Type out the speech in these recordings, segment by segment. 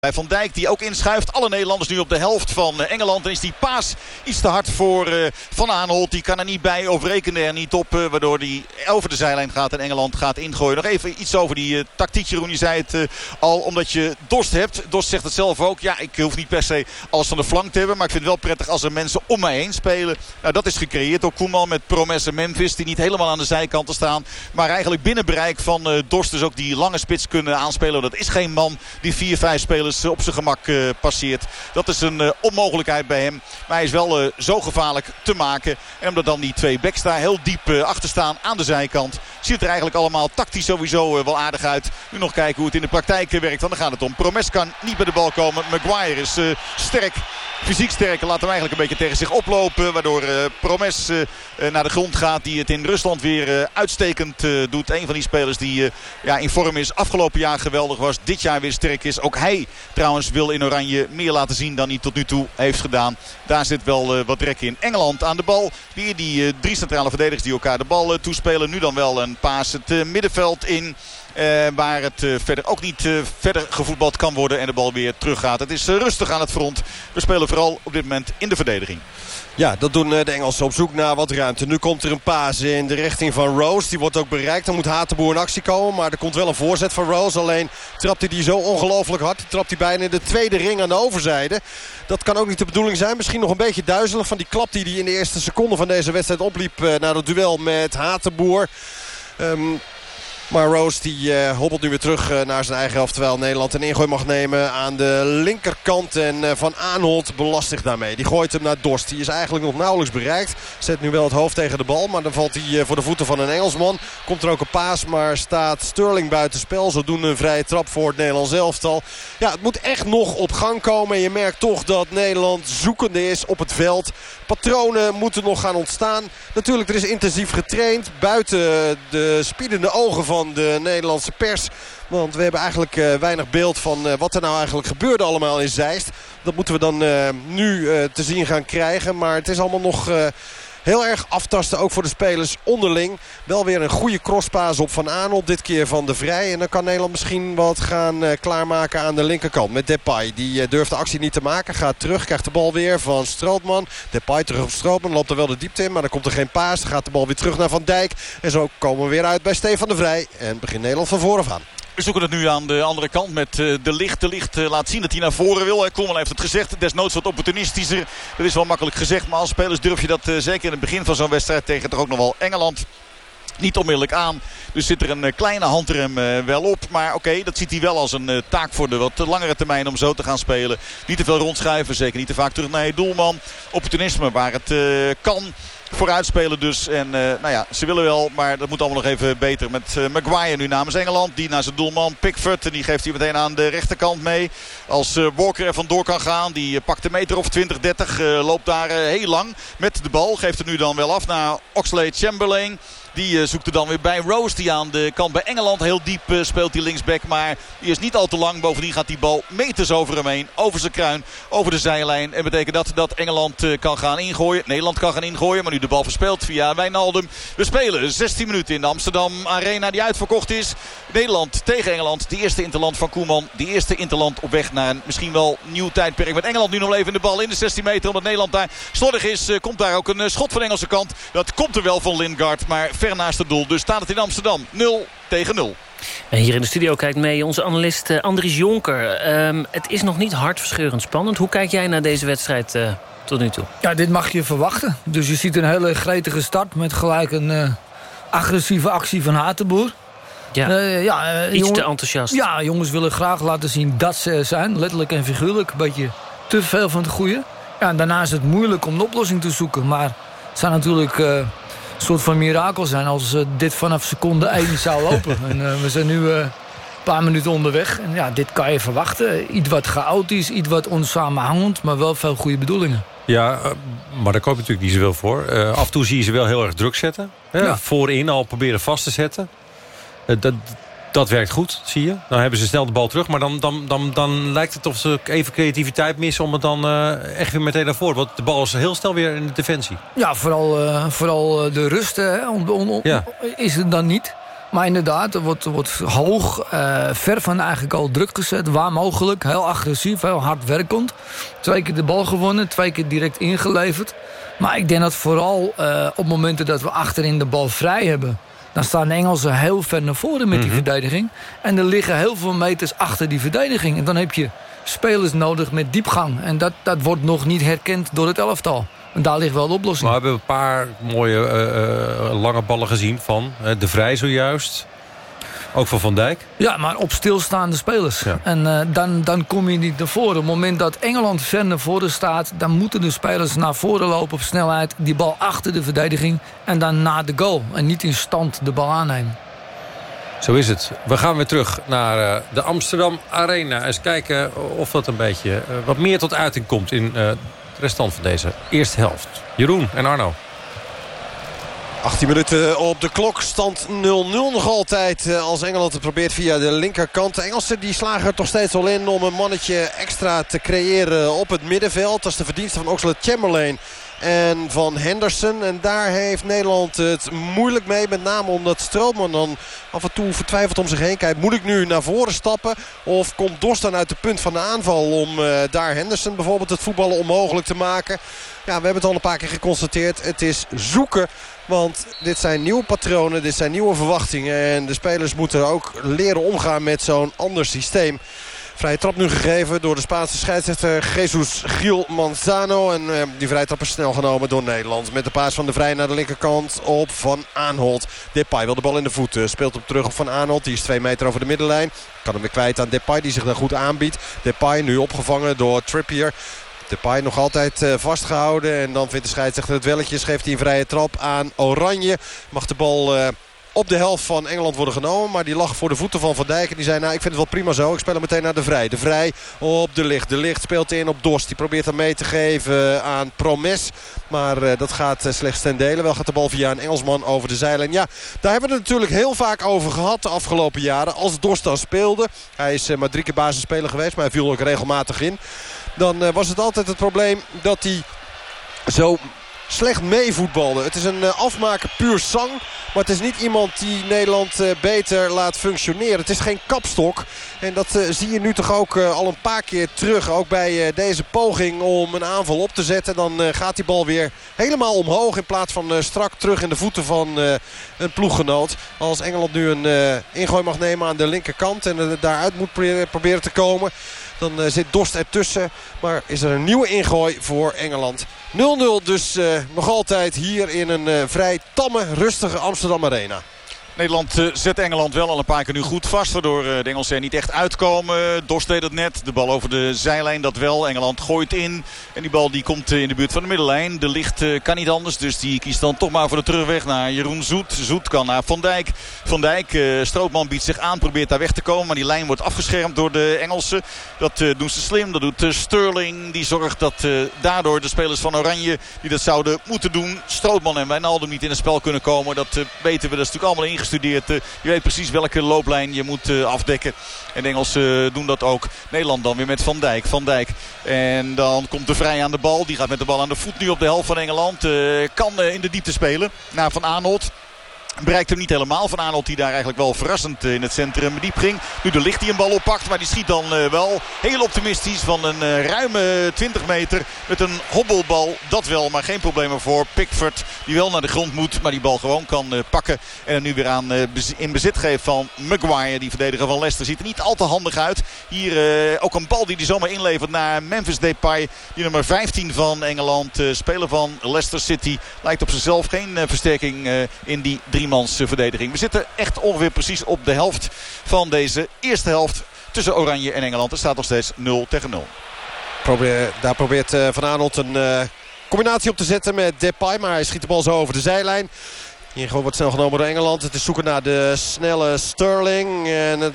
Bij Van Dijk die ook inschuift. Alle Nederlanders nu op de helft van eh, Engeland. Dan is die paas iets te hard voor uh, Van Aanholt. Die kan er niet bij of rekende er niet op. Uh, waardoor die over de zijlijn gaat en Engeland gaat ingooien. Nog even iets over die tactiek Jeroen. Je zei het al omdat je dorst hebt. Dorst zegt het zelf ook. Ja ik hoef niet per se alles van de flank te hebben. Maar ik vind het wel prettig als er mensen om mij heen spelen. Nou dat is gecreëerd door Koeman met Promes en Memphis. Die niet helemaal aan de zijkanten staan. Maar eigenlijk binnen bereik van Dorst dus ook die lange spits kunnen aanspelen. Dat is geen man die 4-5 spelers op zijn gemak uh, passeert. Dat is een uh, onmogelijkheid bij hem. Maar hij is wel zo gevaarlijk te maken. En omdat dan die twee backs daar heel diep achter staan aan de zijkant. Ziet er eigenlijk allemaal tactisch sowieso wel aardig uit. Nu nog kijken hoe het in de praktijk werkt. Want dan gaat het om. Promes kan niet bij de bal komen. Maguire is sterk. Fysiek sterk. Laat hem eigenlijk een beetje tegen zich oplopen. Waardoor Promes naar de grond gaat. Die het in Rusland weer uitstekend doet. Een van die spelers die ja, in vorm is. Afgelopen jaar geweldig was. Dit jaar weer sterk is. Ook hij Trouwens wil in Oranje meer laten zien dan hij tot nu toe heeft gedaan. Daar zit wel uh, wat rek in. Engeland aan de bal. Weer die uh, drie centrale verdedigers die elkaar de bal uh, toespelen. Nu dan wel een paas het middenveld in. Waar het verder ook niet verder gevoetbald kan worden en de bal weer teruggaat. Het is rustig aan het front. We spelen vooral op dit moment in de verdediging. Ja, dat doen de Engelsen op zoek naar wat ruimte. Nu komt er een paas in de richting van Rose. Die wordt ook bereikt. Dan moet Hatenboer in actie komen. Maar er komt wel een voorzet van Rose. Alleen trapt hij die zo ongelooflijk hard. Trapt hij bijna in de tweede ring aan de overzijde. Dat kan ook niet de bedoeling zijn. Misschien nog een beetje duizelig van die klap die hij in de eerste seconde van deze wedstrijd opliep. naar het duel met Hatenboer. Um, maar Rose die uh, hobbelt nu weer terug uh, naar zijn eigen helft. Terwijl Nederland een ingooi mag nemen aan de linkerkant. En uh, Van Aanholt belast zich daarmee. Die gooit hem naar Dorst. Die is eigenlijk nog nauwelijks bereikt. Zet nu wel het hoofd tegen de bal. Maar dan valt hij voor de voeten van een Engelsman. Komt er ook een paas. Maar staat Sterling buitenspel. Zodoende een vrije trap voor het Nederlands elftal. Ja, het moet echt nog op gang komen. En je merkt toch dat Nederland zoekende is op het veld. Patronen moeten nog gaan ontstaan. Natuurlijk, er is intensief getraind. Buiten de spiedende ogen van van de Nederlandse pers. Want we hebben eigenlijk uh, weinig beeld van uh, wat er nou eigenlijk gebeurde allemaal in Zeist. Dat moeten we dan uh, nu te zien gaan krijgen. Maar het is allemaal nog Heel erg aftasten ook voor de spelers onderling. Wel weer een goede crosspaas op Van Aanholt. Dit keer van de Vrij. En dan kan Nederland misschien wat gaan uh, klaarmaken aan de linkerkant. Met Depay. Die uh, durft de actie niet te maken. Gaat terug. Krijgt de bal weer van Strootman. Depay terug op Strootman. Loopt er wel de diepte in. Maar dan komt er geen paas. Gaat de bal weer terug naar Van Dijk. En zo komen we weer uit bij Stefan de Vrij. En begint Nederland van vooraf aan. We zoeken het nu aan de andere kant met uh, de licht. De licht uh, laat zien dat hij naar voren wil. Koeman heeft het gezegd. Desnoods wat opportunistischer. Dat is wel makkelijk gezegd. Maar als spelers durf je dat zeker in het begin van zo'n wedstrijd tegen toch ook nog wel Engeland niet onmiddellijk aan. Dus zit er een kleine handrem wel op. Maar oké, dat ziet hij wel als een taak voor de wat langere termijn om zo te gaan spelen. Niet te veel rondschuiven, zeker niet te vaak terug naar je doelman. Opportunisme waar het kan vooruitspelen dus. En uh, nou ja, ze willen wel, maar dat moet allemaal nog even beter. Met uh, Maguire nu namens Engeland. Die naar zijn doelman Pickford. En die geeft hij meteen aan de rechterkant mee. Als uh, Walker er vandoor kan gaan. Die pakt een meter of 20, 30. loopt daar heel lang met de bal. Geeft er nu dan wel af naar Oxlade Chamberlain. Die zoekt er dan weer bij Rose. Die aan de kant bij Engeland heel diep speelt die linksback. Maar die is niet al te lang. Bovendien gaat die bal meters over hem heen. Over zijn kruin. Over de zijlijn. En betekent dat dat Engeland kan gaan ingooien. Nederland kan gaan ingooien. Maar nu de bal verspeeld via Wijnaldum. We spelen 16 minuten in de Amsterdam Arena die uitverkocht is. Nederland tegen Engeland. De eerste interland van Koeman. De eerste interland op weg naar een misschien wel nieuw tijdperk. Met Engeland nu nog even de bal in de 16 meter. Omdat Nederland daar slordig is. Eh, komt daar ook een eh, schot van de Engelse kant. Dat komt er wel van Lingard. Maar ver naast het doel. Dus staat het in Amsterdam 0 tegen 0. En hier in de studio kijkt mee onze analist uh, Andries Jonker. Um, het is nog niet hartverscheurend spannend. Hoe kijk jij naar deze wedstrijd uh, tot nu toe? Ja, dit mag je verwachten. Dus je ziet een hele gretige start met gelijk een uh, agressieve actie van Hatenboer. Ja, uh, ja uh, iets jongen, te enthousiast. Ja, jongens willen graag laten zien dat ze er zijn. Letterlijk en figuurlijk. Een beetje te veel van het goede. Ja, en daarna is het moeilijk om een oplossing te zoeken. Maar het zou natuurlijk soort van mirakel zijn... als dit vanaf seconde 1 zou lopen. en we zijn nu een paar minuten onderweg. En ja, dit kan je verwachten. Iets wat chaotisch, iets wat onsamenhangend... maar wel veel goede bedoelingen. Ja, eh, maar daar komt natuurlijk niet zoveel voor. Uh, af en toe zie je ze wel heel erg druk zetten. Ja. Voorin al proberen vast te zetten. Uh, dat, dat werkt goed, zie je. Dan hebben ze snel de bal terug. Maar dan, dan, dan, dan lijkt het of ze even creativiteit missen... om het dan uh, echt weer meteen naar voren. Want de bal is heel snel weer in de defensie. Ja, vooral, vooral de rust hè, ja. is het dan niet. Maar inderdaad, er wordt, wordt hoog, uh, ver van eigenlijk al druk gezet. Waar mogelijk, heel agressief, heel hard werkend. Twee keer de bal gewonnen, twee keer direct ingeleverd. Maar ik denk dat vooral op momenten dat we achterin de bal vrij hebben... dan staan de Engelsen heel ver naar voren met die mhm. verdediging. En er liggen heel veel meters achter die verdediging. En dan heb je spelers nodig met diepgang. En dat, dat wordt nog niet herkend door het elftal. En daar ligt wel de oplossing. Maar we hebben een paar mooie uh, lange ballen gezien van De Vrij zojuist. Ook van Van Dijk? Ja, maar op stilstaande spelers. En uh, dan, dan kom je niet naar voren. Op het moment dat Engeland ver naar voren staat... dan moeten de spelers naar voren lopen op snelheid. Die bal achter de verdediging. En dan na de goal. En niet in stand de bal aannemen. Zo is het. We gaan weer terug naar uh, de Amsterdam Arena. Eens kijken of dat een beetje uh, wat meer tot uiting komt... in de restant van deze eerste helft. Jeroen en Arno. 18 minuten op de klok. Stand 0-0 nog altijd. Eh, als Engeland het probeert via de linkerkant. De Engelsen die slagen er toch steeds al in om een mannetje extra te creëren op het middenveld. Dat is de verdienste van Oxlade Chamberlain en van Henderson. En daar heeft Nederland het moeilijk mee. Met name omdat Strootman dan af en toe vertwijfeld om zich heen kijkt. Moet ik nu naar voren stappen? Of komt Dos dan uit de punt van de aanval om uh, daar Henderson bijvoorbeeld het voetballen onmogelijk te maken? Ja, we hebben het al een paar keer geconstateerd. Het is zoeken want dit zijn nieuwe patronen, dit zijn nieuwe verwachtingen. En de spelers moeten ook leren omgaan met zo'n ander systeem. Vrije trap nu gegeven door de Spaanse scheidsrechter Jesus Gil Manzano. En uh, die vrije trap is snel genomen door Nederland. Met de paas van de Vrij naar de linkerkant op Van Aanholt. Depay wil de bal in de voeten. Speelt hem terug op Van Aanholt. Die is twee meter over de middenlijn. Kan hem weer kwijt aan Depay die zich daar goed aanbiedt. Depay nu opgevangen door Trippier. Depay nog altijd uh, vastgehouden. En dan vindt de scheidsrechter het welletje. Geeft hij een vrije trap aan Oranje. Mag de bal... Uh, op de helft van Engeland worden genomen. Maar die lag voor de voeten van Van Dijk. En die zei, nou ik vind het wel prima zo. Ik speel hem meteen naar de Vrij. De Vrij op de licht. De licht speelt in op Dorst. Die probeert hem mee te geven aan Promes. Maar dat gaat uh, slechts ten dele. Wel gaat de bal via een Engelsman over de zijlijn. Ja, daar hebben we het natuurlijk heel vaak over gehad de afgelopen jaren. Als Dorst dan speelde. Hij is maar drie keer basisspeler geweest. Maar hij viel ook regelmatig in. Dan was het altijd het probleem dat hij zo slecht meevoetbalde. Het is een uh, afmaker puur sang. Maar het is niet iemand die Nederland uh, beter laat functioneren. Het is geen kapstok. En dat zie je nu toch ook al een paar keer terug. Ook bij deze poging om een aanval op te zetten. Dan gaat die bal weer helemaal omhoog. In plaats van strak terug in de voeten van een ploeggenoot. Als Engeland nu een ingooi mag nemen aan de linkerkant. En daaruit moet proberen te komen. Dan zit Dorst ertussen. Maar is er een nieuwe ingooi voor Engeland. 0-0 dus uh, nog altijd hier in een uh, vrij tamme, rustige Amsterdam Arena. Nederland uh, zet Engeland wel al een paar keer nu goed vast. Waardoor uh, de Engelsen er niet echt uitkomen. Dorst deed het net. De bal over de zijlijn dat wel. Engeland gooit in. En die bal die komt uh, in de buurt van de middenlijn. De licht kan niet anders. Dus die kiest dan toch maar voor de terugweg naar Jeroen Zoet. Zoet kan naar Van Dijk. Van Dijk, Strootman biedt zich aan. Probeert daar weg te komen. Maar die lijn wordt afgeschermd door de Engelsen. Dat doen ze slim. Dat doet Sterling. Die zorgt dat daardoor de spelers van Oranje die dat zouden moeten doen. Strootman en Wijnaldum niet in het spel kunnen komen. Dat weten we. Dat is natuurlijk allemaal ingestuurd je weet precies welke looplijn je moet eh, afdekken. En Engelsen doen dat ook. Nederland dan weer met Van Dijk. Van Dijk. En dan komt de Vrij aan de bal. Die gaat met de bal aan de voet nu op de helft van Engeland. Kan in de diepte spelen. Naar Van Aanholt. Bereikt hem niet helemaal. Van Arnold die daar eigenlijk wel verrassend eh, in het centrum diep ging. Nu de licht die een bal oppakt. Maar die schiet dan eh, wel heel optimistisch van een eh, ruime 20 meter. Met een hobbelbal. Dat wel. Maar geen problemen voor Pickford. Die wel naar de grond moet. Maar die bal gewoon kan pakken. En nu weer aan in bezit geeft van Maguire. Die verdediger van Leicester ziet er niet al te handig uit. Hier ook een bal die hij zomaar inlevert naar Memphis Depay. Die nummer 15 van Engeland. speler van Leicester City. Lijkt op zichzelf geen versterking in die drie verdediging. We zitten echt ongeveer precies op de helft van deze eerste helft tussen Oranje en Engeland. Er staat nog steeds 0 tegen 0. Probeer, daar probeert uh, Van Arnold een uh, combinatie op te zetten met Depay. Maar hij schiet de bal zo over de zijlijn. Hier gewoon wordt snel genomen door Engeland. Het is zoeken naar de snelle Sterling. En het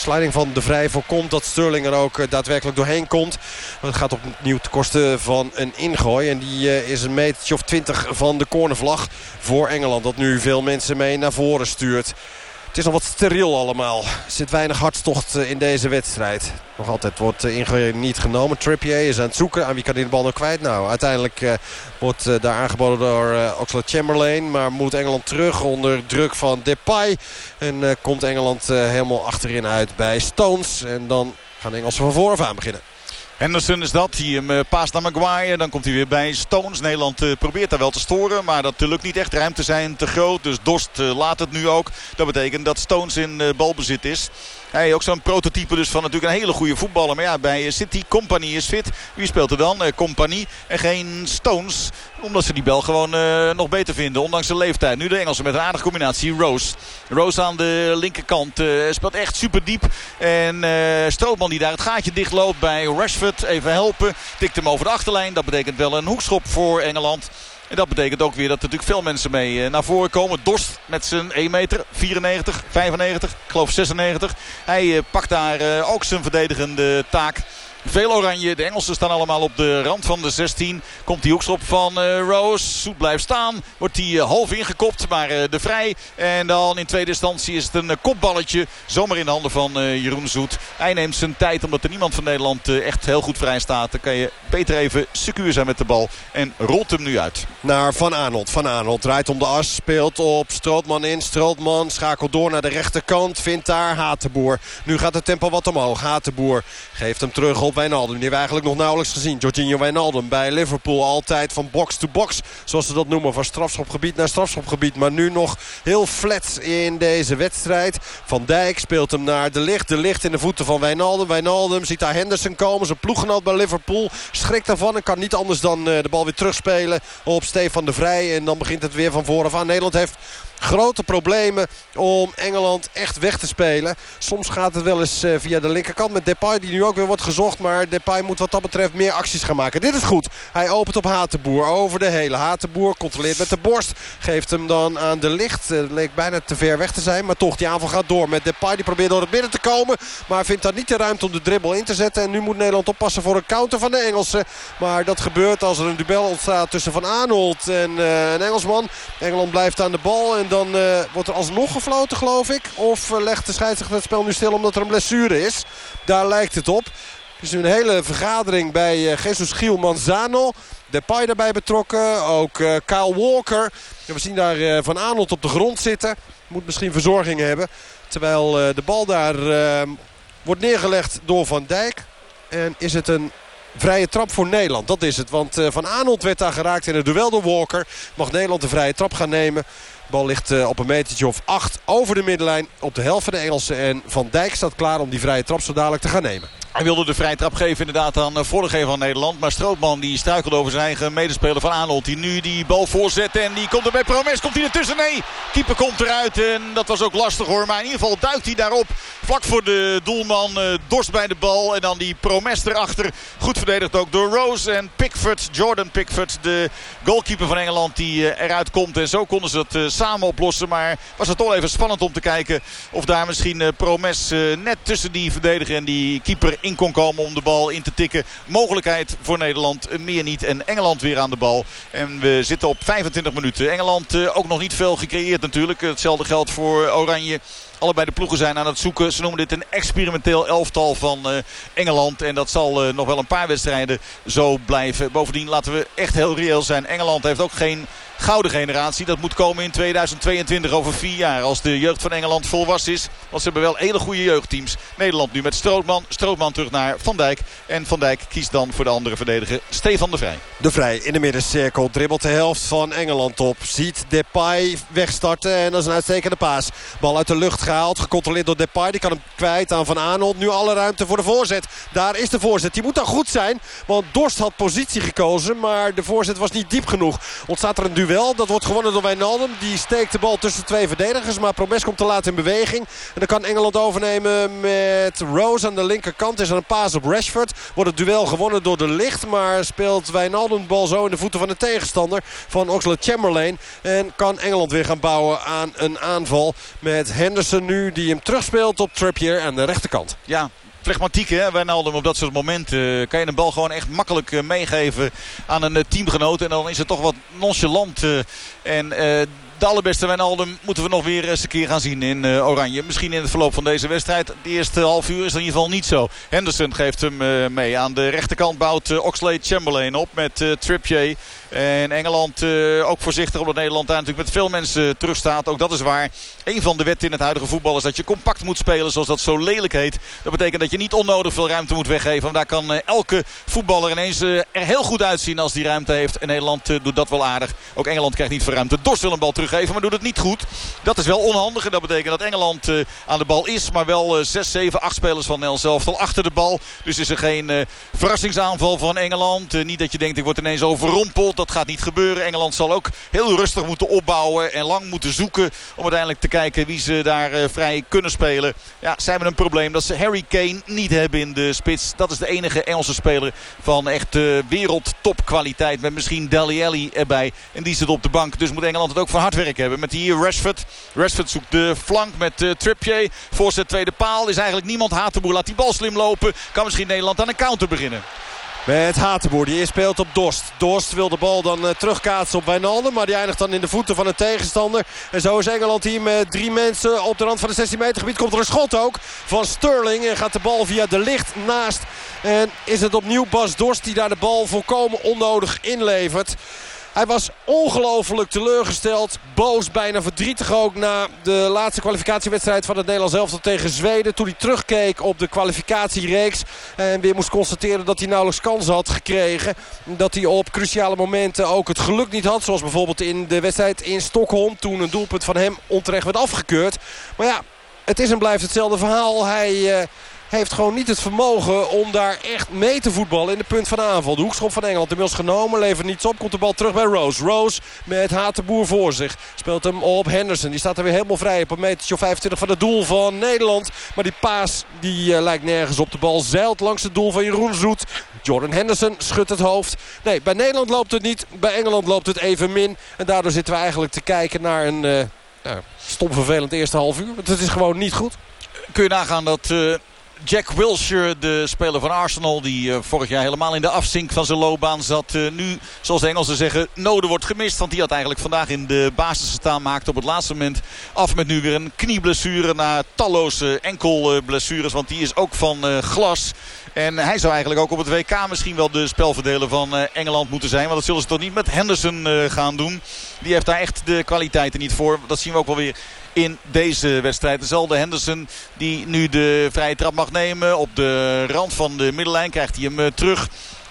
Sliding van de Vrij voorkomt dat Sterling er ook eh, daadwerkelijk doorheen komt. het gaat opnieuw ten koste van een ingooi. En die eh, is een metertje of twintig van de cornervlag voor Engeland. Dat nu veel mensen mee naar voren stuurt. Het is nog wat steriel allemaal. Er zit weinig hartstocht in deze wedstrijd. Nog altijd wordt Inge niet genomen. Trippier is aan het zoeken. Aan wie kan hij de bal nog kwijt? Nou, uiteindelijk wordt daar aangeboden door Oxlade Chamberlain. Maar moet Engeland terug onder druk van Depay. En komt Engeland helemaal achterin uit bij Stones. En dan gaan Engelsen van vooraf aan beginnen. Henderson is dat. Die hem uh, paast naar Maguire. Dan komt hij weer bij Stones. Nederland uh, probeert daar wel te storen. Maar dat lukt niet echt. Ruimte zijn te groot. Dus Dost uh, laat het nu ook. Dat betekent dat Stones in balbezit is. Hij ook zo'n prototype dus van natuurlijk een hele goede voetballer. Maar ja, bij City, Company is fit. Wie speelt er dan? Company en geen Stones. Omdat ze die bel gewoon uh, nog beter vinden. Ondanks de leeftijd. Nu de Engelsen met een aardige combinatie. Rose. Rose aan de linkerkant. Uh, speelt echt super diep. En Strootman die daar het gaatje dicht loopt bij Rashford. Even helpen. Tikt hem over de achterlijn. Dat betekent wel een hoekschop voor Engeland. En dat betekent ook weer dat er natuurlijk veel mensen mee naar voren komen. Dorst met zijn 1 meter, 94, 95, ik geloof 96. Hij pakt daar ook zijn verdedigende taak. Veel oranje. De Engelsen staan allemaal op de rand van de 16. Komt die hoekschop van uh, Rose. Zoet blijft staan. Wordt die uh, half ingekopt. Maar uh, de vrij. En dan in tweede instantie is het een kopballetje. Zomaar in de handen van Jeroen Zoet. Hij neemt zijn tijd omdat er niemand van Nederland echt heel goed vrij staat. Dan kan je beter even secuur zijn met de bal. En rolt hem nu uit. Naar Van Arnold. Van Arnold draait om de as. Speelt op Strootman in. Strootman schakelt door naar de rechterkant. Vindt daar Hatenboer. Nu gaat het tempo wat omhoog. Hatenboer geeft hem terug op op Wijnaldum. Die hebben we eigenlijk nog nauwelijks gezien. Jorginho Wijnaldum bij Liverpool altijd van box to box. Zoals ze dat noemen. Van strafschopgebied naar strafschopgebied. Maar nu nog heel flat in deze wedstrijd. Van Dijk speelt hem naar De Licht. De Licht in de voeten van Wijnaldum. Wijnaldum ziet daar Henderson komen. Zijn ploeggenoot bij Liverpool. Schrikt daarvan en kan niet anders dan eh, de bal weer terugspelen op Stefan de Vrij. En dan begint het weer van vooraf aan. Nederland heeft grote problemen om Engeland echt weg te spelen. Soms gaat het wel eens eh, via de linkerkant met Depay die nu ook weer wordt gezocht. Maar Depay moet wat dat betreft meer acties gaan maken. Dit is goed. Hij opent op Hatenboer over de hele. Hatenboer controleert met de borst. Geeft hem dan aan de licht. Het leek bijna te ver weg te zijn. Maar toch, die aanval gaat door met Depay. Die probeert door het midden te komen. Maar vindt daar niet de ruimte om de dribbel in te zetten. En nu moet Nederland oppassen voor een counter van de Engelsen. Maar dat gebeurt als er een duel ontstaat tussen Van Arnold en uh, een Engelsman. Engeland blijft aan de bal en dan uh, wordt er alsnog gefloten geloof ik. Of uh, legt de scheidsrechter het spel nu stil omdat er een blessure is. Daar lijkt het op. Er is nu een hele vergadering bij uh, Jesus Giel Manzano. Depay daarbij betrokken. Ook Kyle Walker. We zien daar Van Arnold op de grond zitten. Moet misschien verzorging hebben. Terwijl de bal daar wordt neergelegd door Van Dijk. En is het een vrije trap voor Nederland. Dat is het. Want Van Arnold werd daar geraakt in het duel door Walker. Mag Nederland de vrije trap gaan nemen. Bal ligt eh, op een metertje of acht over de middenlijn op de helft van de Engelsen. En Van Dijk staat klaar om die vrije trap zo dadelijk te gaan nemen. Hij wilde de vrije trap geven inderdaad aan de voorgever van Nederland. Maar Strootman die struikelde over zijn eigen medespeler van Arnold. Die nu die bal voorzet en die komt er bij Promes. Komt hij ertussen? Nee, keeper komt eruit. En dat was ook lastig hoor. Maar in ieder geval duikt hij daarop. Vlak voor de doelman. Uh, dorst bij de bal. En dan die Promes erachter. Goed verdedigd ook door Rose en Pickford. Jordan Pickford, de goalkeeper van Engeland die uh, eruit komt. En zo konden ze uh, samen oplossen. Maar was het toch even spannend om te kijken of daar misschien Promes net tussen die verdediger en die keeper in kon komen om de bal in te tikken. Mogelijkheid voor Nederland, meer niet. En Engeland weer aan de bal. En we zitten op 25 minuten. Engeland uh, ook nog niet veel gecreëerd natuurlijk. Hetzelfde geldt voor Oranje. Allebei de ploegen zijn aan het zoeken. Ze noemen dit een experimenteel elftal van uh, Engeland. En dat zal uh, nog wel een paar wedstrijden zo blijven. Bovendien laten we echt heel reëel zijn. Engeland heeft ook geen gouden generatie. Dat moet komen in 2022 over vier jaar. Als de jeugd van Engeland volwassen is. Want ze hebben wel hele goede jeugdteams. Nederland nu met Strootman. Strootman terug naar Van Dijk. En Van Dijk kiest dan voor de andere verdediger Stefan de Vrij. De Vrij in de middencirkel. Dribbelt de helft van Engeland op. Ziet Depay wegstarten. En dat is een uitstekende paas. Bal uit de lucht gehaald. Gecontroleerd door Depay. Die kan hem kwijt aan Van Arnold. Nu alle ruimte voor de voorzet. Daar is de voorzet. Die moet dan goed zijn. Want Dorst had positie gekozen. Maar de voorzet was niet diep genoeg. Ontstaat er een duel. Dat wordt gewonnen door Wijnaldum. Die steekt de bal tussen twee verdedigers. Maar Promes komt te laat in beweging. En dan kan Engeland overnemen met Rose aan de linkerkant. Is er een paas op Rashford. Wordt het duel gewonnen door de licht. Maar speelt Wijnaldum de bal zo in de voeten van de tegenstander. Van Oxlade Chamberlain. En kan Engeland weer gaan bouwen aan een aanval. Met Henderson nu die hem terugspeelt op Trippier aan de rechterkant. Ja, flegmatiek hè, Wijnaldum op dat soort momenten. kan je een bal gewoon echt makkelijk eh, meegeven aan een eh, teamgenoot. En dan is het toch wat nonchalant. Eh, en de allerbeste Wijnaldum moeten we nog weer eens een keer gaan zien in Oranje. Misschien in het verloop van deze wedstrijd. De eerste half uur is in ieder geval niet zo. Henderson geeft hem mee. Aan de rechterkant bouwt Oxlade Chamberlain op met Trippier. En Engeland ook voorzichtig omdat Nederland daar natuurlijk met veel mensen terugstaat. Ook dat is waar. Een van de wetten in het huidige voetbal is dat je compact moet spelen zoals dat zo lelijk heet. Dat betekent dat je niet onnodig veel ruimte moet weggeven. Want daar kan elke voetballer ineens er heel goed uitzien als die ruimte heeft. En Nederland doet dat wel aardig. Ook Engeland krijgt niet veel ruimte. Dorst wil een bal teruggeven, maar doet het niet goed. Dat is wel onhandig en dat betekent dat Engeland uh, aan de bal is. Maar wel uh, 6, 7, 8 spelers van Nel zelf al achter de bal. Dus is er geen uh, verrassingsaanval van Engeland. Uh, niet dat je denkt ik word ineens overrompeld. Dat gaat niet gebeuren. Engeland zal ook heel rustig moeten opbouwen. En lang moeten zoeken om uiteindelijk te kijken wie ze daar vrij kunnen spelen. Ja, ze hebben een probleem dat ze Harry Kane niet hebben in de spits. Dat is de enige Engelse speler van echt wereldtopkwaliteit. Met misschien Deli Alli erbij. En die zit op de bank. Dus moet Engeland het ook van hard werk hebben. Met hier Rashford. Rashford zoekt de flank met uh, Trippier. Voorzet tweede paal. Is eigenlijk niemand. Hatenboer laat die bal slim lopen. Kan misschien Nederland aan een counter beginnen. Met Hatenboer, die speelt op Dorst. Dorst wil de bal dan uh, terugkaatsen op Wijnaldum. Maar die eindigt dan in de voeten van een tegenstander. En zo is Engeland hier met drie mensen op de rand van de 16 meter gebied. Komt er een schot ook van Sterling. En gaat de bal via de licht naast. En is het opnieuw Bas Dorst die daar de bal volkomen onnodig inlevert. Hij was ongelooflijk teleurgesteld. Boos, bijna verdrietig ook na de laatste kwalificatiewedstrijd van het Nederlands elftal tegen Zweden. Toen hij terugkeek op de kwalificatiereeks. En weer moest constateren dat hij nauwelijks kans had gekregen. Dat hij op cruciale momenten ook het geluk niet had. Zoals bijvoorbeeld in de wedstrijd in Stockholm. Toen een doelpunt van hem onterecht werd afgekeurd. Maar ja, het is en blijft hetzelfde verhaal. Hij... Uh, heeft gewoon niet het vermogen om daar echt mee te voetballen in de punt van aanval. De hoekschop van Engeland inmiddels genomen. Levert niets op. Komt de bal terug bij Rose. Rose met Hatenboer voor zich. Speelt hem op Henderson. Die staat er weer helemaal vrij op een metertje of 25 van het doel van Nederland. Maar die paas die uh, lijkt nergens op. De bal zeilt langs het doel van Jeroen Zoet. Jordan Henderson schudt het hoofd. Nee, bij Nederland loopt het niet. Bij Engeland loopt het even min. En daardoor zitten we eigenlijk te kijken naar een uh, stom vervelend eerste half uur. Want het is gewoon niet goed. Kun je nagaan dat... Uh Jack Wilshere, de speler van Arsenal... die uh, vorig jaar helemaal in de afzink van zijn loopbaan zat... Uh, nu, zoals de Engelsen zeggen, noden wordt gemist. Want die had eigenlijk vandaag in de basis gestaan. Maakte op het laatste moment af met nu weer een knieblessure... na talloze enkelblessures. Want die is ook van uh, glas. En hij zou eigenlijk ook op het WK misschien wel de spelverdeler van Engeland moeten zijn. Want dat zullen ze toch niet met Henderson gaan doen. Die heeft daar echt de kwaliteiten niet voor. Dat zien we ook wel weer in deze wedstrijd. Dezelfde Henderson die nu de vrije trap mag nemen. Op de rand van de middenlijn krijgt hij hem eh, terug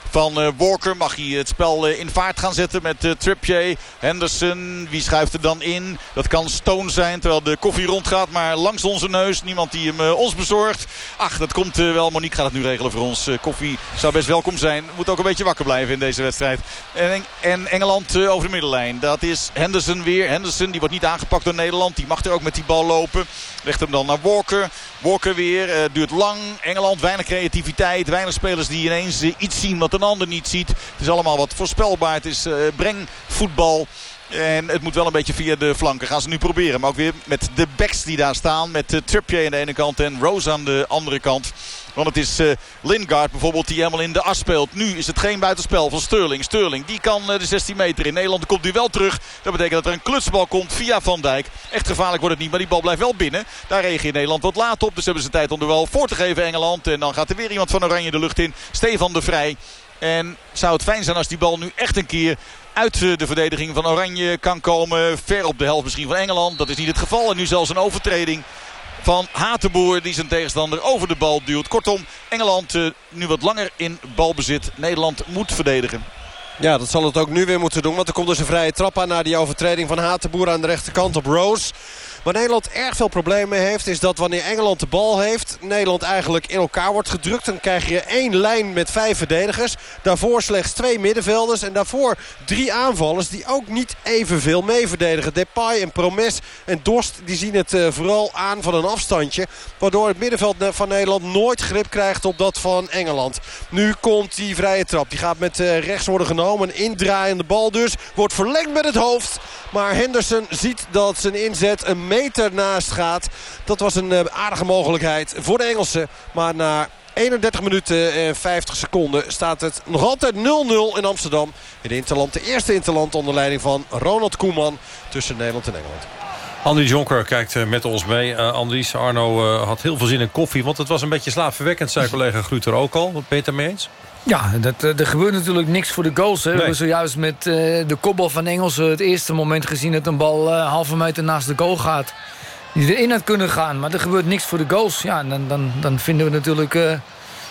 van uh, Walker. Mag hij het spel uh, in vaart gaan zetten met uh, Trippier. Henderson, wie schuift er dan in? Dat kan Stone zijn terwijl de koffie rondgaat. Maar langs onze neus. Niemand die hem ons bezorgt. Ach, dat komt wel. Monique gaat het nu regelen voor ons. koffie zou best welkom zijn. Moet ook een beetje wakker blijven in deze wedstrijd. En, en Engeland over de middenlijn. Dat is Henderson weer. Henderson die wordt niet aangepakt door Nederland. Die mag er ook met die bal lopen. Legt hem dan naar Walker. Walker weer. duurt lang. Engeland weinig creativiteit. Weinig spelers die ineens iets zien wat een niet ziet. Het is allemaal wat voorspelbaar. Het is uh, breng voetbal. En het moet wel een beetje via de flanken. Gaan ze nu proberen. Maar ook weer met de backs die daar staan. Met uh, Trippier aan de ene kant en Rose aan de andere kant. Want het is uh, Lingard bijvoorbeeld die helemaal in de as speelt. Nu is het geen buitenspel van Sterling. Sterling die kan de 16 meter in. Nederland komt nu wel terug. Dat betekent dat er een klutsbal komt via Van Dijk. Echt gevaarlijk wordt het niet, maar die bal blijft wel binnen. Daar reageert Nederland wat laat op. Dus hebben ze tijd om er wel voor te geven Engeland. En dan gaat er weer iemand van Oranje de lucht in. Stefan de Vrij. En zou het fijn zijn als die bal nu echt een keer uit de verdediging van Oranje kan komen. Ver op de helft misschien van Engeland. Dat is niet het geval. En nu zelfs een overtreding van Hatenboer die zijn tegenstander over de bal duwt. Kortom, Engeland uh, nu wat langer in balbezit. Nederland moet verdedigen. Ja, dat zal het ook nu weer moeten doen. Want er komt dus een vrije trap aan na die overtreding van Hatenboer aan de rechterkant op Rose. Waar Nederland erg veel problemen heeft is dat wanneer Engeland de bal heeft... Nederland eigenlijk in elkaar wordt gedrukt. Dan krijg je één lijn met vijf verdedigers. Daarvoor slechts twee middenvelders. En daarvoor drie aanvallers die ook niet evenveel mee verdedigen. Depay en Promes en Dorst die zien het uh, vooral aan van een afstandje. Waardoor het middenveld van Nederland nooit grip krijgt op dat van Engeland. Nu komt die vrije trap. Die gaat met uh, rechts worden genomen. Indraaiende bal dus. Wordt verlengd met het hoofd. Maar Henderson ziet dat zijn inzet een meter naast gaat. Dat was een uh, aardige mogelijkheid voor de Engelsen. Maar na 31 minuten en 50 seconden staat het nog altijd 0-0 in Amsterdam. In de Interland, de eerste Interland onder leiding van Ronald Koeman tussen Nederland en Engeland. Andries Jonker kijkt eh, met ons mee. Uh, Andries, Arno uh, had heel veel zin in koffie. Want het was een beetje slaapverwekkend, zei collega Gruter ook al. Ben je het ermee eens? Ja, dat, er gebeurt natuurlijk niks voor de goals. Hè. Nee. We hebben zojuist met uh, de kopbal van Engelsen het eerste moment gezien... dat een bal uh, halve meter naast de goal gaat. Die erin had kunnen gaan, maar er gebeurt niks voor de goals. Ja, dan, dan, dan vinden we natuurlijk uh,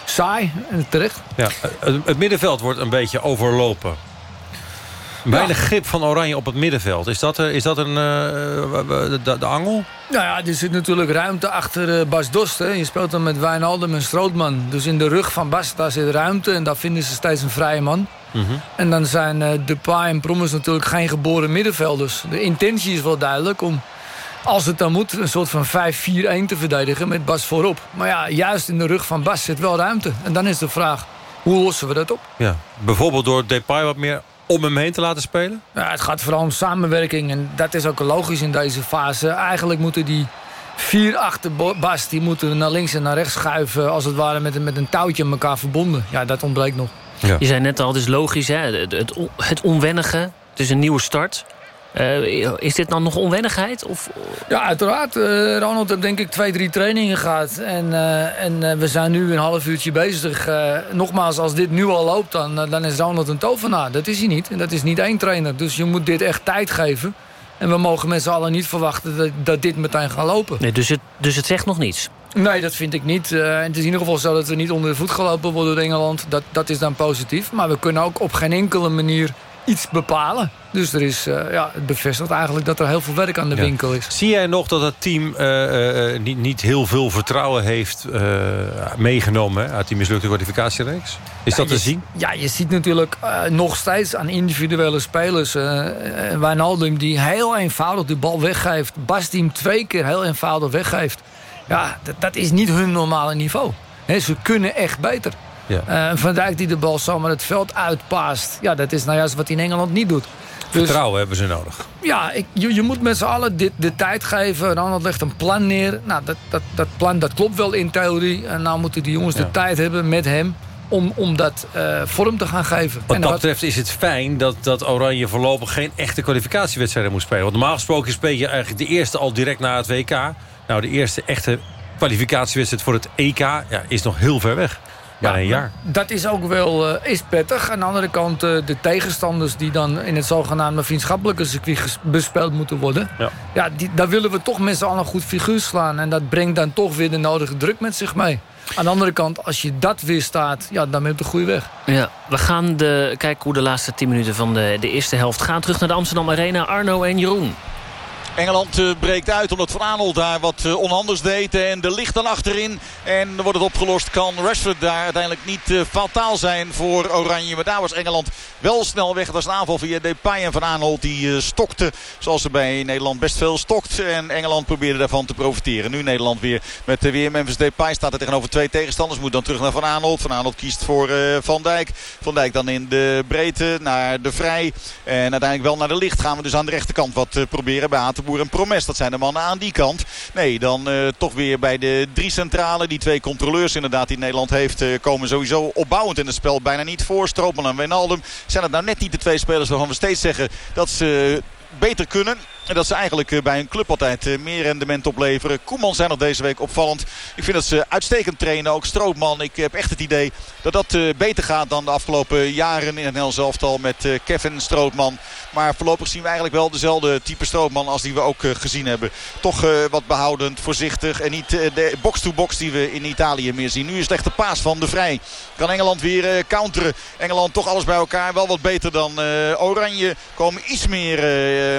saai en terecht. Ja, het, het middenveld wordt een beetje overlopen. Weinig grip van Oranje op het middenveld. Is dat, is dat een, uh, de, de, angel? Nou ja, er zit natuurlijk ruimte achter uh, Bas Dost. Hè. Je speelt dan met Wijnaldum en Strootman. Dus in de rug van Bas daar zit ruimte. En daar vinden ze steeds een vrije man. Mm -hmm. En dan zijn uh, Depay en Promes natuurlijk geen geboren middenvelders. De intentie is wel duidelijk om, als het dan moet... een soort van 5-4-1 te verdedigen met Bas voorop. Maar ja, juist in de rug van Bas zit wel ruimte. En dan is de vraag, hoe lossen we dat op? Ja, bijvoorbeeld door Depay wat meer om hem heen te laten spelen? Ja, het gaat vooral om samenwerking. En dat is ook logisch in deze fase. Eigenlijk moeten die vier achterbas... die moeten naar links en naar rechts schuiven... als het ware met, met een touwtje aan elkaar verbonden. Ja, dat ontbreekt nog. Ja. Je zei net al, het is logisch, hè? Het, het, het onwennige. Het is een nieuwe start. Uh, is dit dan nog onwennigheid? Of? Ja, uiteraard. Uh, Ronald heeft denk ik twee, drie trainingen gehad. En, uh, en we zijn nu een half uurtje bezig. nogmaals, als dit nu al loopt, dan, dan is Ronald een tovenaar. Dat is hij niet. En dat is niet één trainer. Dus je moet dit echt tijd geven. En we mogen met z'n allen niet verwachten dat, dat dit meteen gaat lopen. Nee, dus, het, dus het zegt nog niets? Nee, dat vind ik niet. Uh, het is in ieder geval zo dat we niet onder de voet gelopen worden door Engeland. Dat, dat is dan positief. Maar we kunnen ook op geen enkele manier iets bepalen. Dus er is, uh, ja, het bevestigt eigenlijk dat er heel veel werk aan de ja. winkel is. Zie jij nog dat het team uh, uh, niet, niet heel veel vertrouwen heeft meegenomen hè, uit die mislukte kwalificatiereeks? Is ja, dat te zien? Ja, je ziet natuurlijk nog steeds aan individuele spelers. Wijnaldum die heel eenvoudig de bal weggeeft. Bas die hem twee keer heel eenvoudig weggeeft. Ja, dat, dat is niet hun normale niveau. He, ze kunnen echt beter. Ja. Uh, Van Dijk die de bal zomaar het veld uitpaast. Ja, dat is nou juist wat hij in Engeland niet doet. Dus, Vertrouwen hebben ze nodig. Ja, ik, je, je, moet met z'n allen dit, de tijd geven. Ronald legt een plan neer. Nou, dat, dat, dat plan dat klopt wel in theorie. En nou moeten die jongens ja. de tijd hebben met hem om, om dat uh, vorm te gaan geven. Wat dat betreft is het fijn dat, dat Oranje voorlopig geen echte kwalificatiewedstrijden moet spelen. Want normaal gesproken speel je eigenlijk de eerste al direct na het WK. Nou, de eerste echte kwalificatiewedstrijd voor het EK ja, is nog heel ver weg. Ja, een jaar. Dat is ook wel uh, is prettig. Aan de andere kant uh, de tegenstanders die dan in het zogenaamde vriendschappelijke circuit bespeeld moeten worden. Ja. Ja, die, daar willen we toch met z'n allen een goed figuur slaan. En dat brengt dan toch weer de nodige druk met zich mee. Aan de andere kant, als je dat weer staat, ja, dan ben je op de goede weg. Ja, we gaan de, kijken hoe de laatste 10 minuten van de, de eerste helft gaan. Terug naar de Amsterdam Arena. Arno en Jeroen. Engeland uh, breekt uit omdat Van Aanholt daar wat uh, onhandig deed. En de ligt dan achterin. En dan wordt het opgelost. Kan Rashford daar uiteindelijk niet uh, fataal zijn voor Oranje. Maar daar was Engeland wel snel weg. Het was een aanval via Depay en Van Aanholt. Die stokte zoals er bij Nederland best veel stokt. En Engeland probeerde daarvan te profiteren. Nu Nederland weer met weer Memphis Depay. Staat er tegenover twee tegenstanders. Moet dan terug naar Van Aanholt. Van Aanholt kiest voor Van Dijk. Van Dijk dan in de breedte naar de vrij. En uiteindelijk wel naar de licht. Gaan we dus aan de rechterkant wat proberen En Promes. Dat zijn de mannen aan die kant. Nee, dan uh, toch weer bij de drie centrale. Die twee controleurs inderdaad die Nederland heeft uh, komen sowieso opbouwend in het spel. Bijna niet voor. Stroopman en Wijnaldum. Zijn het nou net niet de twee spelers waarvan we steeds zeggen dat ze beter kunnen. En dat ze eigenlijk eh, bij een club altijd eh, meer rendement opleveren. Koeman zijn nog deze week opvallend. Ik vind dat ze uitstekend trainen. Ook Strootman. Ik heb echt het idee dat dat eh, beter gaat dan de afgelopen jaren in het Nederlands elftal met Kevin Strootman. Maar voorlopig zien we eigenlijk wel dezelfde type Strootman als die we ook gezien hebben. Toch wat behoudend, voorzichtig en niet de box-to-box die we in Italië meer zien. Nu is slechte paas van de Vrij. Kan Engeland weer counteren. Engeland toch alles bij elkaar. Wel wat beter dan Oranje. Komen iets meer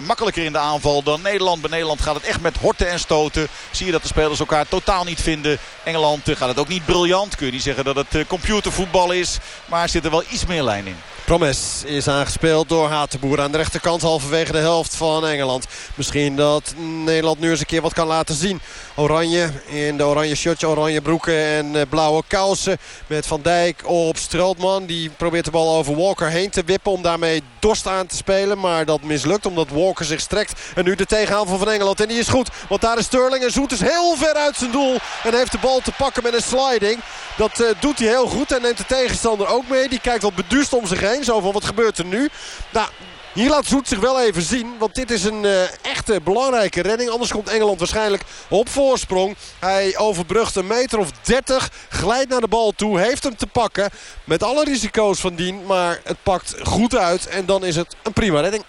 makkelijker in de aanval dan Nederland. Bij Nederland gaat het echt met horten en stoten. Zie je dat de spelers elkaar totaal niet vinden. Engeland eh, gaat het ook niet briljant. Kun je niet zeggen dat het eh, computervoetbal is. Maar zit er wel iets meer lijn in. Promes is aangespeeld door Hatenboer aan de rechterkant halverwege de helft van Engeland. Misschien dat Nederland nu eens een keer wat kan laten zien. Oranje in de oranje shirtje, oranje broeken en eh, blauwe kousen. Met Van Dijk op Strootman. Die probeert de bal over Walker heen te wippen om daarmee Dorst aan te spelen. Maar dat mislukt omdat Walker zich strekt En nu de tegenhaal van Engeland. En die is goed. Want daar is Sterling. En Zoet is heel ver uit zijn doel. En heeft de bal te pakken met een sliding. Dat uh, doet hij heel goed. En neemt de tegenstander ook mee. Die kijkt wat beduust om zich heen. Zo van wat gebeurt er nu. Nou, hier laat Zoet zich wel even zien. Want dit is een uh, echte belangrijke redding. Anders komt Engeland waarschijnlijk op voorsprong. Hij overbrugt een meter of 30. Glijdt naar de bal toe. Heeft hem te pakken. Met alle risico's van dien. Maar het pakt goed uit. En dan is het een prima redding.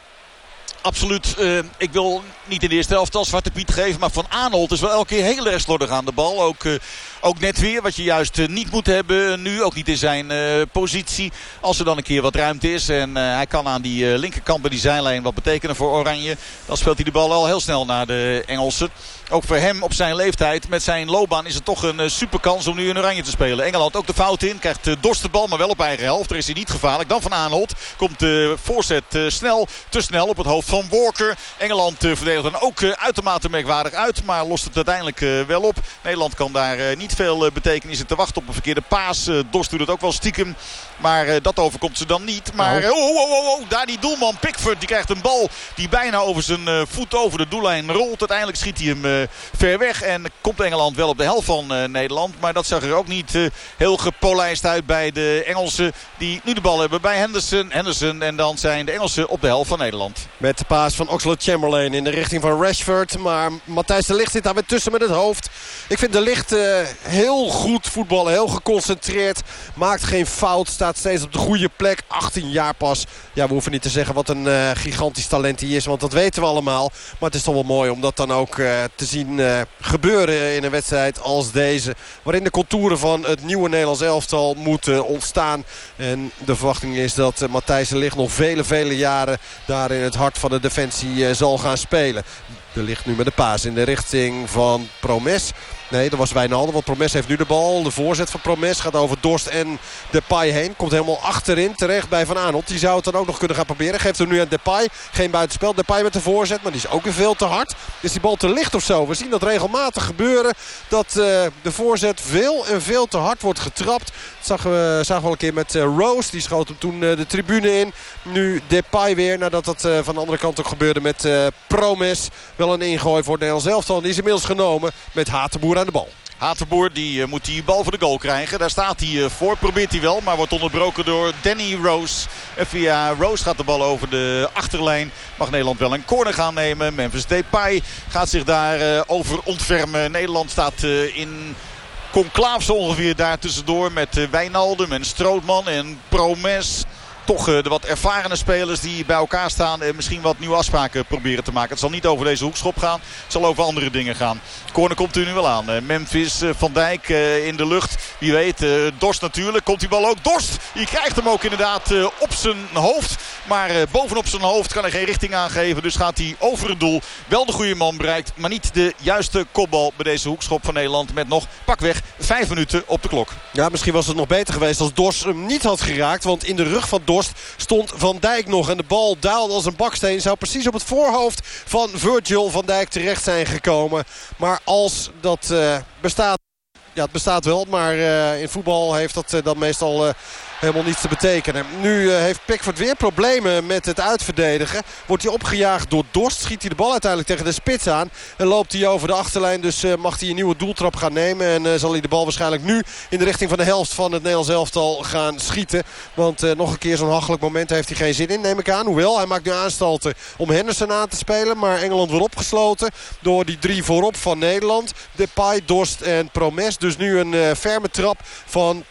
Absoluut. Uh, ik wil niet in de eerste helft al Zwarte Piet geven. Maar Van Aanholt is wel elke keer heel erg slordig aan de bal. Ook, uh, ook net weer wat je juist uh, niet moet hebben. Nu ook niet in zijn positie. Als er dan een keer wat ruimte is. En hij kan aan die linkerkant bij die zijlijn wat betekenen voor Oranje. Dan speelt hij de bal al heel snel naar de Engelsen. Ook voor hem op zijn leeftijd met zijn loopbaan is het toch een super kans om nu in Oranje te spelen. Engeland ook de fout in. Krijgt Dorst de bal maar wel op eigen helft. Er is hij niet gevaarlijk. Dan Van Aanholt komt de voorzet snel. Te snel op het hoofd van Walker. Engeland verdedigt dan ook uitermate merkwaardig uit. Maar lost het uiteindelijk wel op. Nederland kan daar niet veel betekenen. te wachten op een verkeerde paas. Dorst doet het ook wel stiekem. Maar dat overkomt ze dan niet. Maar oh, oh, oh, oh, daar die doelman Pickford. Die krijgt een bal die bijna over zijn voet over de doellijn rolt. Uiteindelijk schiet hij hem ver weg. En komt Engeland wel op de helft van Nederland. Maar dat zag er ook niet heel gepolijst uit bij de Engelsen. Die nu de bal hebben bij Henderson. Henderson en dan zijn de Engelsen op de helft van Nederland. Met de paas van Oxlade-Chamberlain in de richting van Rashford. Maar Matthijs de Ligt zit daar weer tussen met het hoofd. Ik vind de Ligt heel goed voetballen. Heel geconcentreerd. Maakt geen fout. Staat steeds op de goede plek. 18 jaar pas. Ja, we hoeven niet te zeggen wat een uh, gigantisch talent hij is. Want dat weten we allemaal. Maar het is toch wel mooi om dat dan ook uh, te zien gebeuren in een wedstrijd als deze. Waarin de contouren van het nieuwe Nederlands elftal moeten ontstaan. En de verwachting is dat Matthijs de Ligt nog vele, vele jaren daar in het hart van de defensie zal gaan spelen. Er ligt nu met de paas in de richting van Promes. Nee, dat was Wijnaldum. Want Promes heeft nu de bal. De voorzet van Promes gaat over Dorst en Depay heen. Komt helemaal achterin terecht bij Van Aanholt. Die zou het dan ook nog kunnen gaan proberen. Geeft hem nu aan Depay. Geen buitenspel. Depay met de voorzet. Maar die is ook weer veel te hard. Is die bal te licht of zo? We zien dat regelmatig gebeuren. Dat uh, de voorzet veel en veel te hard wordt getrapt. Dat zagen we, zagen we al een keer met uh, Rose. Die schoot hem toen uh, de tribune in. Nu Depay weer. Nadat dat van de andere kant ook gebeurde met Promes. Wel een ingooi voor Nederland zelf. Die is inmiddels genomen met Hatenboer de bal. Hatenboer die uh, moet die bal voor de goal krijgen. Daar staat hij uh, voor. Probeert hij wel. Maar wordt onderbroken door Danny Rose. En via Rose gaat de bal over de achterlijn. Mag Nederland wel een corner gaan nemen. Memphis Depay gaat zich daar uh, over ontfermen. Nederland staat in conclaaf zo ongeveer daar tussendoor. Met Wijnaldum en Strootman en Promes toch de wat ervarene spelers die bij elkaar staan. En misschien wat nieuwe afspraken proberen te maken. Het zal niet over deze hoekschop gaan. Het zal over andere dingen gaan. Corner komt er nu wel aan. Memphis, Van Dijk in de lucht. Wie weet, Dorst natuurlijk. Komt die bal ook. Dorst, die krijgt hem ook inderdaad op zijn hoofd. Maar bovenop zijn hoofd kan hij geen richting aangeven. Dus gaat hij over het doel. Wel de goede man bereikt. Maar niet de juiste kopbal bij deze hoekschop van Nederland. Met nog pakweg vijf minuten op de klok. Ja, misschien was het nog beter geweest als Dorst hem niet had geraakt. Want in de rug van Stond Van Dijk nog. En de bal daalde als een baksteen. Zou precies op het voorhoofd van Virgil van Dijk terecht zijn gekomen. Maar als dat uh, bestaat... Ja, het bestaat wel, maar uh, in voetbal heeft dat uh, dan meestal... Helemaal niets te betekenen. Nu uh, heeft Pickford weer problemen met het uitverdedigen. Wordt hij opgejaagd door Dorst. Schiet hij de bal uiteindelijk tegen de spits aan. En loopt hij over de achterlijn. Dus uh, mag hij een nieuwe doeltrap gaan nemen. En uh, zal hij de bal waarschijnlijk nu in de richting van de helft van het Nederlands elftal gaan schieten. Want nog een keer zo'n hachelijk moment heeft hij geen zin in, neem ik aan. Hoewel, hij maakt nu aanstalten om Henderson aan te spelen. Maar Engeland wordt opgesloten door die drie voorop van Nederland. Depay, Dorst en Promes. Dus nu een ferme trap van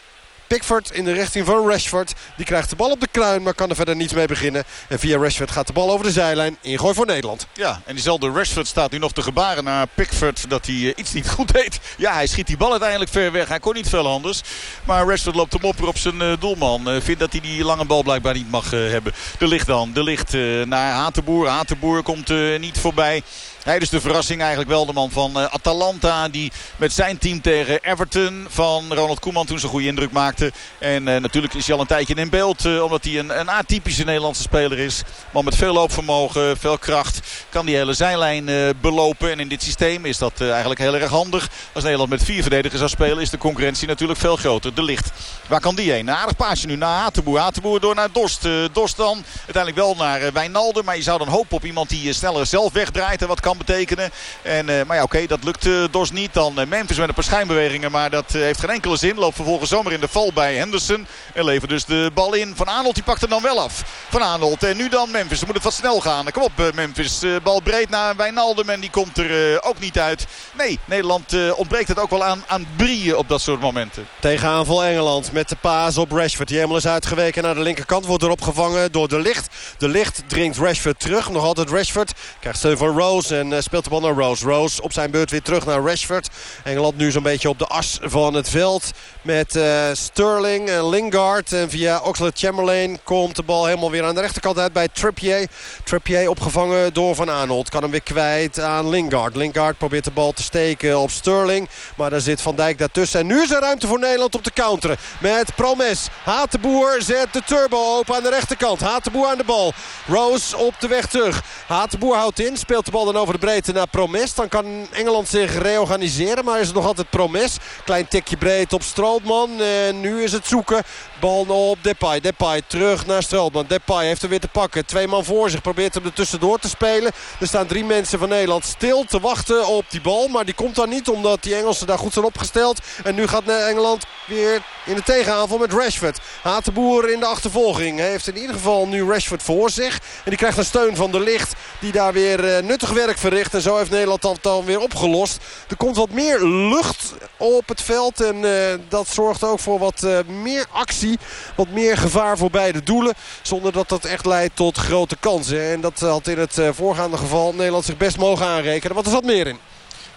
Pickford in de richting van Rashford. Die krijgt de bal op de kruin, maar kan er verder niets mee beginnen. En via Rashford gaat de bal over de zijlijn. Ingooi voor Nederland. Ja, en diezelfde Rashford staat nu nog te gebaren naar Pickford dat hij uh, iets niet goed deed. Ja, hij schiet die bal uiteindelijk ver weg. Hij kon niet veel anders. Maar Rashford loopt hem op op zijn uh, doelman. Uh, vindt dat hij die lange bal blijkbaar niet mag hebben. De ligt dan. De ligt naar Hatenboer. Hatenboer komt niet voorbij. Hij dus de verrassing eigenlijk wel de man van Atalanta. Die met zijn team tegen Everton van Ronald Koeman toen zijn goede indruk maakte. En natuurlijk is hij al een tijdje in beeld. omdat hij een, een atypische Nederlandse speler is. Man met veel loopvermogen, veel kracht. Kan die hele zijlijn belopen. En in dit systeem is dat eigenlijk heel erg handig. Als Nederland met vier verdedigers zou spelen is de concurrentie natuurlijk veel groter. De licht. Waar kan die heen? Een aardig paasje nu naar Hatenboer. Hatenboer door naar Dost. Dost dan uiteindelijk wel naar Wijnaldum. Maar je zou dan hopen op iemand die sneller zelf wegdraait. En wat kan betekenen. En, maar ja oké, dat lukt Dost niet. Dan Memphis met een paar schijnbewegingen. Maar dat heeft geen enkele zin. Loopt vervolgens zomaar in de val bij Henderson. En levert dus de bal in. Van Arnold die pakt hem dan wel af. Van Arnold. En nu dan Memphis. Dan moet het wat snel gaan. Kom op Memphis. bal breed naar Wijnaldum. En die komt er ook niet uit. Nee, Nederland ontbreekt het ook wel aan, aan brieën op dat soort momenten. Tegen aanval Engeland met de paas op Rashford. Die helemaal is uitgeweken naar de linkerkant. Wordt erop gevangen door de licht. De licht dringt Rashford terug. Nog altijd Rashford. Krijgt steun van Rose en eh, speelt de bal naar Rose. Rose op zijn beurt weer terug naar Rashford. Engeland nu zo'n beetje op de as van het veld. Met uh, Sterling en Lingard. En via Oxlade-Chamberlain komt de bal helemaal weer aan de rechterkant uit bij Trippier. Trippier opgevangen door Van Arnold. Kan hem weer kwijt aan Lingard. Lingard probeert de bal te steken op Sterling. Maar daar zit Van Dijk daartussen. En nu is er ruimte voor Nederland op de counteren. Met Promes. Hatenboer zet de turbo open aan de rechterkant. Hatenboer aan de bal. Rose op de weg terug. Hatenboer houdt in. Speelt de bal dan over de breedte naar Promes. Dan kan Engeland zich reorganiseren. Maar is het nog altijd Promes. Klein tikje breed op Strootman. En nu is het zoeken. Bal op Depay. Depay terug naar Strootman. Depay heeft hem weer te pakken. Twee man voor zich. Probeert hem er tussendoor te spelen. Er staan drie mensen van Nederland stil te wachten op die bal. Maar die komt dan niet omdat die Engelsen daar goed zijn opgesteld. En nu gaat Engeland weer in de tegenaanval met Rashford. Hatenboer in de achtervolging. Heeft in ieder geval nu Rashford voor zich. En die krijgt een steun van de licht. Die daar weer uh, nuttig werk verricht. En zo heeft Nederland dat dan weer opgelost. Er komt wat meer lucht op het veld. En uh, dat zorgt ook voor wat uh, meer actie. Wat meer gevaar voor beide doelen. Zonder dat dat echt leidt tot grote kansen. En dat had in het voorgaande geval Nederland zich best mogen aanrekenen. Want er zat meer in.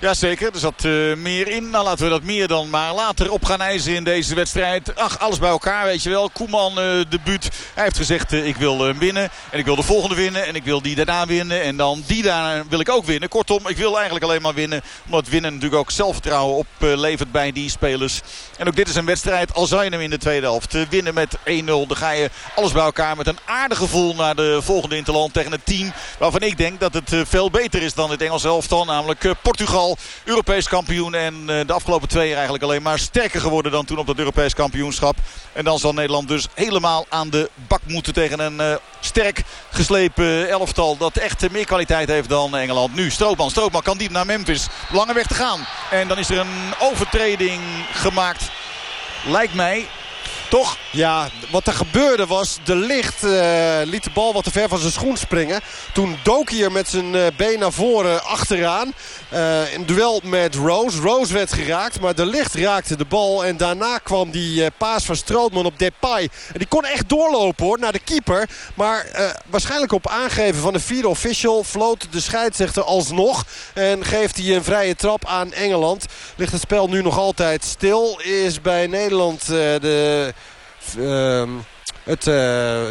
Jazeker, er zat uh, meer in. Nou laten we dat meer dan maar later op gaan eisen in deze wedstrijd. Ach, alles bij elkaar, weet je wel. Koeman, uh, debuut. Hij heeft gezegd, uh, ik wil winnen. En ik wil de volgende winnen. En ik wil die daarna winnen. En dan die daarna wil ik ook winnen. Kortom, ik wil eigenlijk alleen maar winnen. Omdat winnen natuurlijk ook zelfvertrouwen oplevert bij die spelers. En ook dit is een wedstrijd, al zou hem in de tweede helft winnen met 1-0. Dan ga je alles bij elkaar met een aardig gevoel naar de volgende Interland tegen een team. Waarvan ik denk dat het veel beter is dan het Engelse elftal. Namelijk Portugal. Europees kampioen. En eh, de afgelopen twee jaar eigenlijk alleen maar sterker geworden dan toen op dat Europees kampioenschap. En dan zal Nederland dus helemaal aan de bak moeten tegen een uh, sterk geslepen elftal. Dat echt meer kwaliteit heeft dan Engeland. Nu Stroopman. Stroopman kan diep naar Memphis. Lange weg te gaan. En dan is er een overtreding gemaakt. Lijkt mij toch? Ja, wat er gebeurde was, de licht uh, liet de bal wat te ver van zijn schoen springen. Toen dook hij er met zijn uh, been naar voren achteraan. Uh, een duel met Rose. Rose werd geraakt, maar de licht raakte de bal. En daarna kwam die paas van Strootman op Depay. En die kon echt doorlopen hoor, naar de keeper. Maar waarschijnlijk op aangeven van de vierde official floot de scheidsrechter alsnog. En geeft hij een vrije trap aan Engeland. Ligt het spel nu nog altijd stil. Is bij Nederland de Um, het, uh,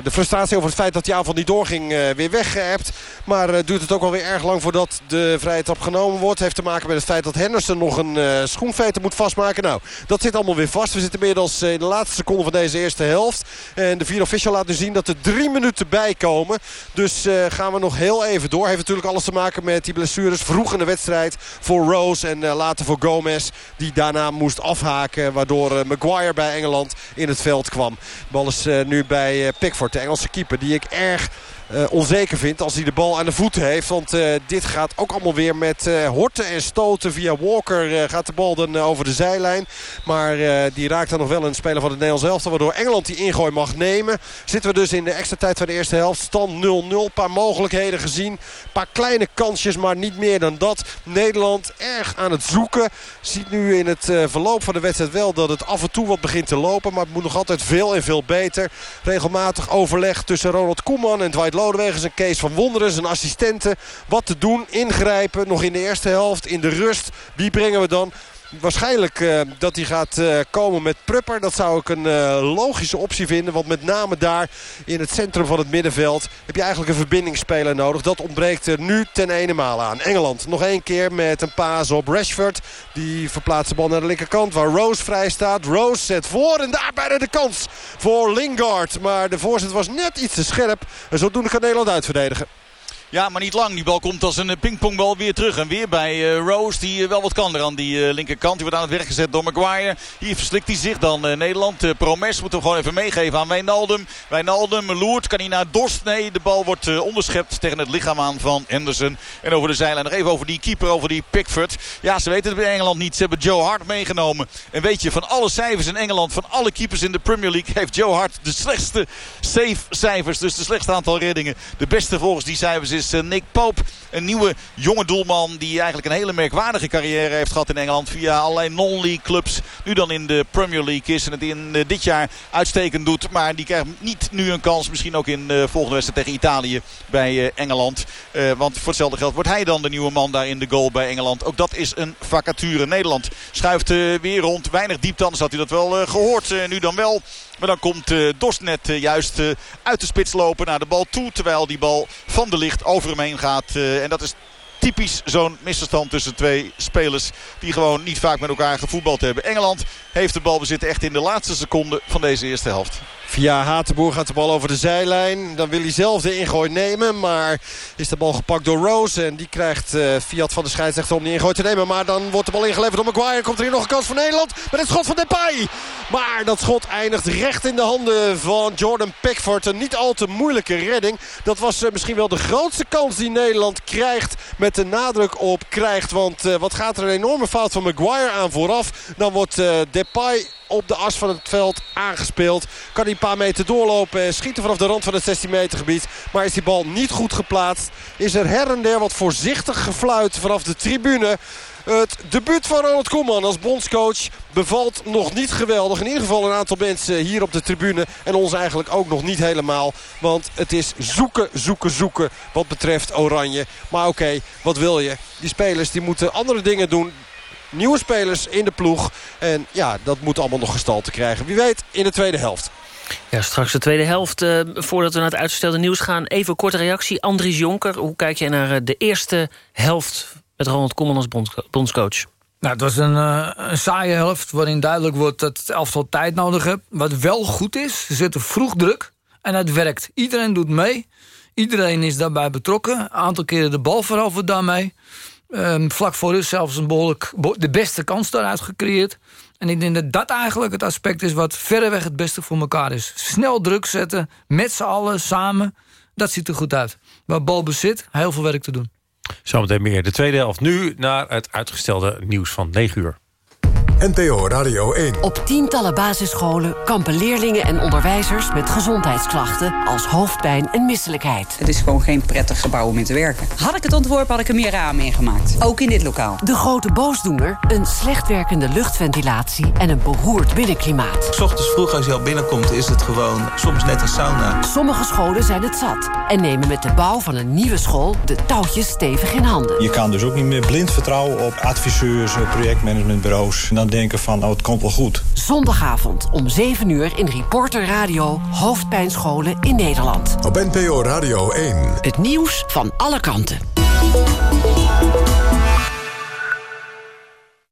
de frustratie over het feit dat die aanval niet doorging uh, weer weggeëpt. Maar uh, duurt het ook alweer erg lang voordat de vrije trap genomen wordt. Heeft te maken met het feit dat Henderson nog een schoenveter moet vastmaken. Nou, dat zit allemaal weer vast. We zitten inmiddels in de laatste seconde van deze eerste helft. En de vierde official laat nu zien dat er drie minuten bij komen. Dus gaan we nog heel even door. Heeft natuurlijk alles te maken met die blessures. Vroeg in de wedstrijd voor Rose en later voor Gomez. Die daarna moest afhaken. Waardoor Maguire bij Engeland in het veld kwam. De bal is nu bij eh, Pickford, de Engelse keeper. Die ik erg uh, onzeker vindt als hij de bal aan de voeten heeft. Want uh, dit gaat ook allemaal weer met uh, horten en stoten. Via Walker gaat de bal dan over de zijlijn. Maar die raakt dan nog wel een speler van het Nederlands elftal. Waardoor Engeland die ingooi mag nemen. Zitten we dus in de extra tijd van de eerste helft. Stand 0-0. Een paar mogelijkheden gezien. Een paar kleine kansjes, maar niet meer dan dat. Nederland erg aan het zoeken. Ziet nu in het verloop van de wedstrijd wel dat het af en toe wat begint te lopen. Maar het moet nog altijd veel en veel beter. Regelmatig overleg tussen Ronald Koeman en Dwight Lodewegers en Kees van Wonderen. Zijn assistenten. Wat te doen, ingrijpen. Nog in de eerste helft, in de rust. Wie brengen we dan? Waarschijnlijk uh, dat hij gaat uh, komen met Prupper. Dat zou ik een uh, logische optie vinden. Want met name daar in het centrum van het middenveld heb je eigenlijk een verbindingsspeler nodig. Dat ontbreekt er nu ten ene maal aan. Engeland nog één keer met een paas op Rashford. Die verplaatst de bal naar de linkerkant waar Rose vrij staat. Rose zet voor en daar bijna de kans voor Lingard. Maar de voorzet was net iets te scherp. En zodoende kan Nederland uitverdedigen. Ja, maar niet lang. Die bal komt als een eh, pingpongbal weer terug. En weer bij uh, Rose, die uh, wel wat kan er aan die linkerkant. Die wordt aan het werk gezet door Maguire. Hier verslikt hij zich dan Nederland. Promes moet hem gewoon even meegeven aan Wijnaldum. Wijnaldum loert. Kan hij naar Dorst? Nee, de bal wordt onderschept tegen het lichaam aan van Henderson. En over de zijlijn nog even over die keeper, over die Pickford. Ja, ze weten het bij Engeland niet. Ze hebben Joe Hart meegenomen. En weet je, van alle cijfers in Engeland, van alle keepers in de Premier League... heeft Joe Hart de slechtste save cijfers. Dus de slechtste aantal reddingen. De beste volgens die cijfers is is eh, Nick Pope. Een nieuwe jonge doelman die eigenlijk een hele merkwaardige carrière heeft gehad in Engeland. Via allerlei non-league clubs. Nu dan in de Premier League is en het in eh, dit jaar uitstekend doet. Maar die krijgt niet nu een kans. Misschien ook in de volgende wedstrijd tegen Italië bij eh, Engeland. want voor hetzelfde geld wordt hij dan de nieuwe man daar in de goal bij Engeland. Ook dat is een vacature. Nederland schuift weer rond. Weinig diepte, anders had u dat wel gehoord. nu dan wel. Maar dan komt uh, Dosnet uh, juist uh, uit de spits lopen naar de bal toe. Terwijl die bal van de licht over hem heen gaat. en dat is typisch zo'n misverstand tussen twee spelers die gewoon niet vaak met elkaar gevoetbald hebben. Engeland heeft de bal bezitten echt in de laatste seconde van deze eerste helft. Via Hatenboer gaat de bal over de zijlijn. Dan wil hij zelf de ingooi nemen. Maar is de bal gepakt door Rose. En die krijgt uh, Fiat van de scheidsrechter om die ingooi te nemen. Maar dan wordt de bal ingeleverd door Maguire. Komt er hier nog een kans voor Nederland. Met het schot van Depay. Maar dat schot eindigt recht in de handen van Jordan Pickford. Een niet al te moeilijke redding. Dat was uh, misschien wel de grootste kans die Nederland krijgt. Met de nadruk op krijgt. Want uh, wat gaat er een enorme fout van Maguire aan vooraf. Dan wordt Depay op de as van het veld aangespeeld. Kan hij een paar meter doorlopen en schieten vanaf de rand van het 16 meter gebied. Maar is die bal niet goed geplaatst. Is er her en der wat voorzichtig gefluit vanaf de tribune. Het debuut van Ronald Koeman als bondscoach bevalt nog niet geweldig. In ieder geval een aantal mensen hier op de tribune. En ons eigenlijk ook nog niet helemaal. Want het is zoeken, zoeken, zoeken wat betreft Oranje. Maar oké, wat wil je? Die spelers die moeten andere dingen doen nieuwe spelers in de ploeg. En ja, dat moet allemaal nog gestalte krijgen. Wie weet in de tweede helft. Ja, straks de tweede helft. Uh, voordat we naar het uitgestelde nieuws gaan... even een korte reactie. Andries Jonker, hoe kijk jij naar eh, de eerste helft... met Ronald Koeman als bondscoach? Nou, het was een, uh, een saaie helft waarin duidelijk wordt dat het elftal tijd nodig heeft. Wat wel goed is, ze zetten vroeg druk en het werkt. Iedereen doet mee. Iedereen is daarbij betrokken. Een aantal keren de bal veroverd daarmee. Um, vlak voor is zelfs een behoorlijk de beste kans daaruit gecreëerd. En ik denk dat dat eigenlijk het aspect is wat verreweg het beste voor elkaar is. Snel druk zetten, met z'n allen, samen. Dat ziet er goed uit. Waar bal bezit, heel veel werk te doen. Zometeen meer. De tweede helft nu naar het uitgestelde nieuws van 9 uur. NPO Radio 1. Op tientallen basisscholen kampen leerlingen en onderwijzers met gezondheidsklachten als hoofdpijn en misselijkheid. Het is gewoon geen prettig gebouw om in te werken. Had ik het ontworpen, had ik er meer ramen in gemaakt. Ook in dit lokaal. De grote boosdoener, een slecht werkende luchtventilatie en een beroerd binnenklimaat. S ochtends vroeg als je al binnenkomt is het gewoon soms net een sauna. Sommige scholen zijn het zat en nemen met de bouw van een nieuwe school de touwtjes stevig in handen. Je kan dus ook niet meer blind vertrouwen op adviseurs, projectmanagementbureaus. En dan denken van, oh, het komt wel goed. Zondagavond om 7 uur in Reporter Radio... Hoofdpijnscholen in Nederland. Op NPO Radio 1. Het nieuws van alle kanten.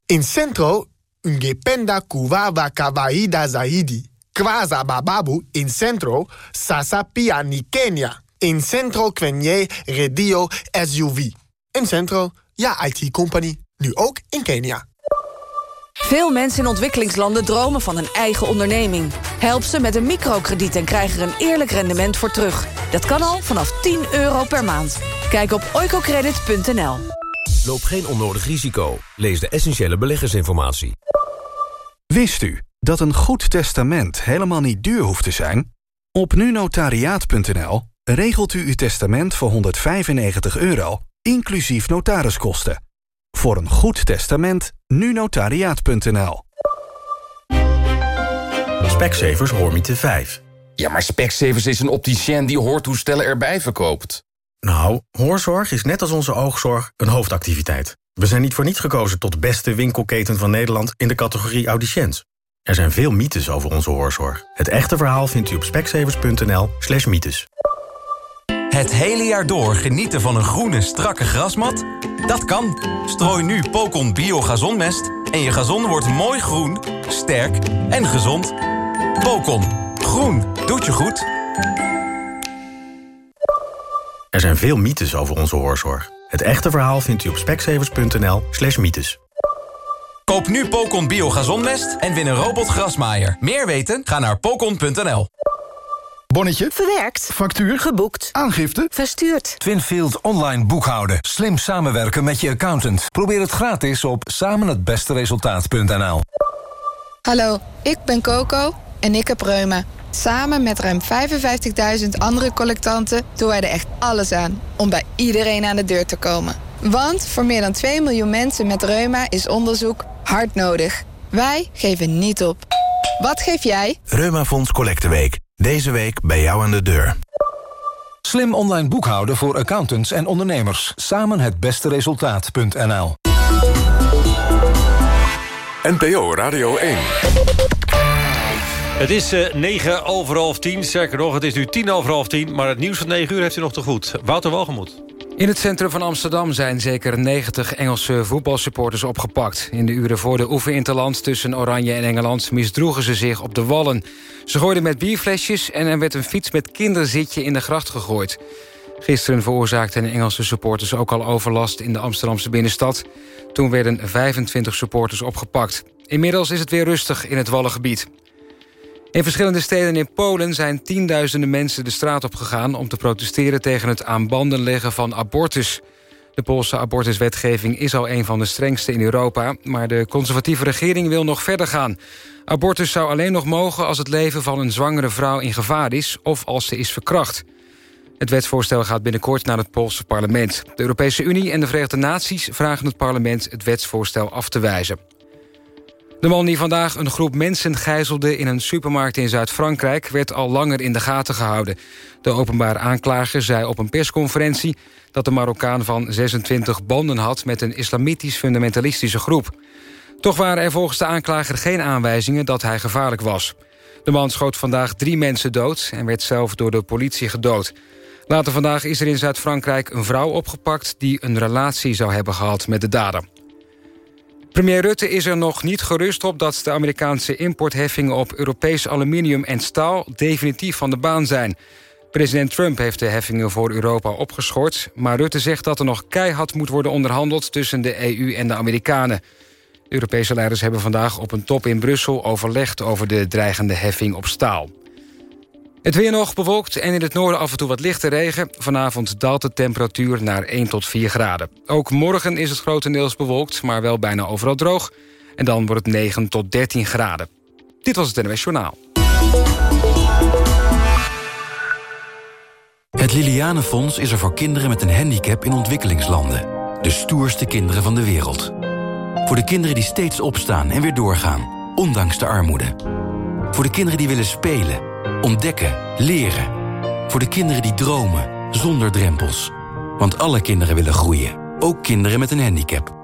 In Centro, ungependa kuwawa kawaida zaidi. Kwaza bababu in Centro, sasa pia ni Kenya. In Centro kwenye radio SUV. In Centro, ja IT-company. Nu ook in Kenia. Veel mensen in ontwikkelingslanden dromen van een eigen onderneming. Help ze met een microkrediet en krijg er een eerlijk rendement voor terug. Dat kan al vanaf 10 euro per maand. Kijk op oicocredit.nl. Loop geen onnodig risico. Lees de essentiële beleggersinformatie. Wist u dat een goed testament helemaal niet duur hoeft te zijn? Op nunotariaat.nl regelt u uw testament voor 195 euro, inclusief notariskosten. Voor een goed testament, nu notariaat.nl. Specsavers Hoormiete 5. Ja, maar Specsavers is een opticien die hoortoestellen erbij verkoopt. Nou, hoorzorg is net als onze oogzorg een hoofdactiviteit. We zijn niet voor niets gekozen tot beste winkelketen van Nederland... in de categorie audiciënt. Er zijn veel mythes over onze hoorzorg. Het echte verhaal vindt u op speksevers.nl slash mythes. Het hele jaar door genieten van een groene, strakke grasmat? Dat kan. Strooi nu Pocon Bio Gazonmest en je gazon wordt mooi groen, sterk en gezond. Pocon. Groen. Doet je goed. Er zijn veel mythes over onze hoorzorg. Het echte verhaal vindt u op speksevers.nl slash mythes. Koop nu Pocon Bio Gazonmest en win een robotgrasmaaier. Meer weten? Ga naar pocon.nl. Bonnetje. Verwerkt. Factuur. Geboekt. Aangifte. Verstuurd. Twinfield online boekhouden. Slim samenwerken met je accountant. Probeer het gratis op samenhetbesteresultaat.nl Hallo, ik ben Coco en ik heb reuma. Samen met ruim 55.000 andere collectanten doen wij er echt alles aan... om bij iedereen aan de deur te komen. Want voor meer dan 2 miljoen mensen met reuma is onderzoek hard nodig. Wij geven niet op. Wat geef jij? Reumafonds Collecteweek. Deze week bij jou aan de deur. Slim online boekhouden voor accountants en ondernemers. Samen het beste resultaat.nl NPO Radio 1. Het is uh, 9 over half 10. Sterker nog, het is nu 10 over half 10. Maar het nieuws van 9 uur heeft u nog te goed. Wouter Walgemoed. In het centrum van Amsterdam zijn zeker 90 Engelse voetbalsupporters opgepakt. In de uren voor de oefeninterland tussen Oranje en Engeland... misdroegen ze zich op de wallen. Ze gooiden met bierflesjes en er werd een fiets met kinderzitje in de gracht gegooid. Gisteren veroorzaakten Engelse supporters ook al overlast in de Amsterdamse binnenstad. Toen werden 25 supporters opgepakt. Inmiddels is het weer rustig in het Wallengebied. In verschillende steden in Polen zijn tienduizenden mensen de straat op gegaan... om te protesteren tegen het aan banden leggen van abortus. De Poolse abortuswetgeving is al een van de strengste in Europa... maar de conservatieve regering wil nog verder gaan. Abortus zou alleen nog mogen als het leven van een zwangere vrouw in gevaar is... of als ze is verkracht. Het wetsvoorstel gaat binnenkort naar het Poolse parlement. De Europese Unie en de Verenigde Naties vragen het parlement... het wetsvoorstel af te wijzen. De man die vandaag een groep mensen gijzelde in een supermarkt in Zuid-Frankrijk... werd al langer in de gaten gehouden. De openbaar aanklager zei op een persconferentie... dat de Marokkaan van 26 banden had met een islamitisch-fundamentalistische groep. Toch waren er volgens de aanklager geen aanwijzingen dat hij gevaarlijk was. De man schoot vandaag drie mensen dood en werd zelf door de politie gedood. Later vandaag is er in Zuid-Frankrijk een vrouw opgepakt... die een relatie zou hebben gehad met de dader. Premier Rutte is er nog niet gerust op dat de Amerikaanse importheffingen op Europees aluminium en staal definitief van de baan zijn. President Trump heeft de heffingen voor Europa opgeschort, maar Rutte zegt dat er nog keihard moet worden onderhandeld tussen de EU en de Amerikanen. Europese leiders hebben vandaag op een top in Brussel overlegd over de dreigende heffing op staal. Het weer nog bewolkt en in het noorden af en toe wat lichte regen. Vanavond daalt de temperatuur naar 1 tot 4 graden. Ook morgen is het grotendeels bewolkt, maar wel bijna overal droog. En dan wordt het 9 tot 13 graden. Dit was het NWS Journaal. Het Lilianenfonds is er voor kinderen met een handicap in ontwikkelingslanden. De stoerste kinderen van de wereld. Voor de kinderen die steeds opstaan en weer doorgaan, ondanks de armoede. Voor de kinderen die willen spelen Ontdekken, leren. Voor de kinderen die dromen, zonder drempels. Want alle kinderen willen groeien, ook kinderen met een handicap.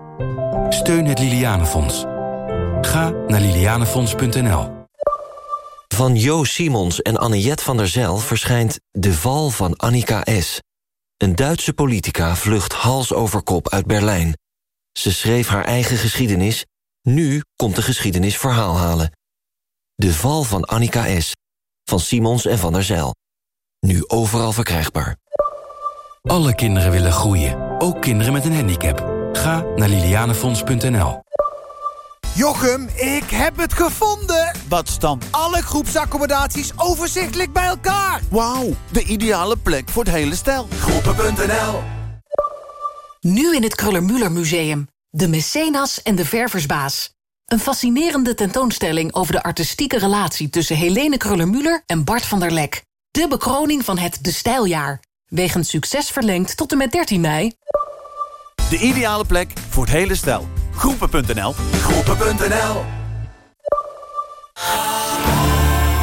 Steun het Lilianenfonds. Ga naar lilianenfonds.nl. Van Jo Simons en Anniette van der Zijl verschijnt De Val van Annika S. Een Duitse politica vlucht hals over kop uit Berlijn. Ze schreef haar eigen geschiedenis. Nu komt de geschiedenis verhaal halen. De Val van Annika S van Simons en Van der Zijl. Nu overal verkrijgbaar. Alle kinderen willen groeien, ook kinderen met een handicap. Ga naar lilianefonds.nl. Jochem, ik heb het gevonden! Wat dan? Alle groepsaccommodaties overzichtelijk bij elkaar. Wauw, de ideale plek voor het hele stel. Groepen.nl Nu in het Kruller-Müller Museum. De Mecenas en de Verversbaas. Een fascinerende tentoonstelling over de artistieke relatie... tussen Helene Kruller-Müller en Bart van der Lek. De bekroning van het De Stijljaar. Wegens succes verlengd tot en met 13 mei. De ideale plek voor het hele stel. Groepen.nl Groepen.nl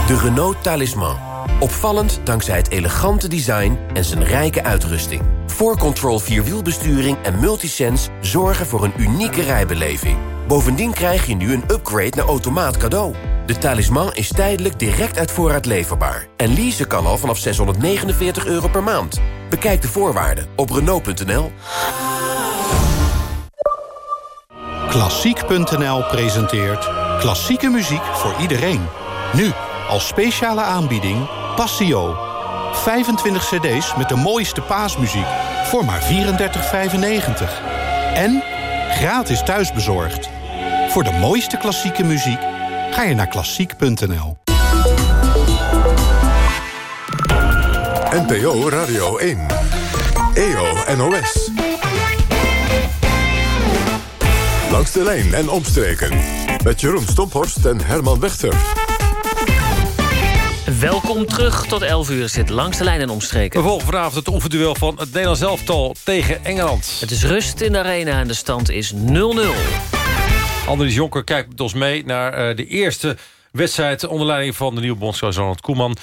De Renault Talisman. Opvallend dankzij het elegante design en zijn rijke uitrusting. 4Control Vierwielbesturing en Multisense zorgen voor een unieke rijbeleving. Bovendien krijg je nu een upgrade naar automaat cadeau. De talisman is tijdelijk direct uit voorraad leverbaar. En leasen kan al vanaf 649 euro per maand. Bekijk de voorwaarden op Renault.nl. Klassiek.nl presenteert klassieke muziek voor iedereen. Nu als speciale aanbieding Passio. 25 cd's met de mooiste paasmuziek voor maar 34,95. En gratis thuisbezorgd. Voor de mooiste klassieke muziek ga je naar klassiek.nl. NPO Radio 1. EO NOS. Langs de lijn en omstreken. Met Jeroen Stomphorst en Herman Wechter. Welkom terug. Tot 11 uur zit langs de lijn en omstreken. We volgen vanavond het oefenduel van het Nederlands elftal tegen Engeland. Het is rust in de arena en de stand is 0-0. Andries Jonker kijkt met ons mee naar uh, de eerste wedstrijd... onder leiding van de nieuwe bondscoach Ronald Koeman.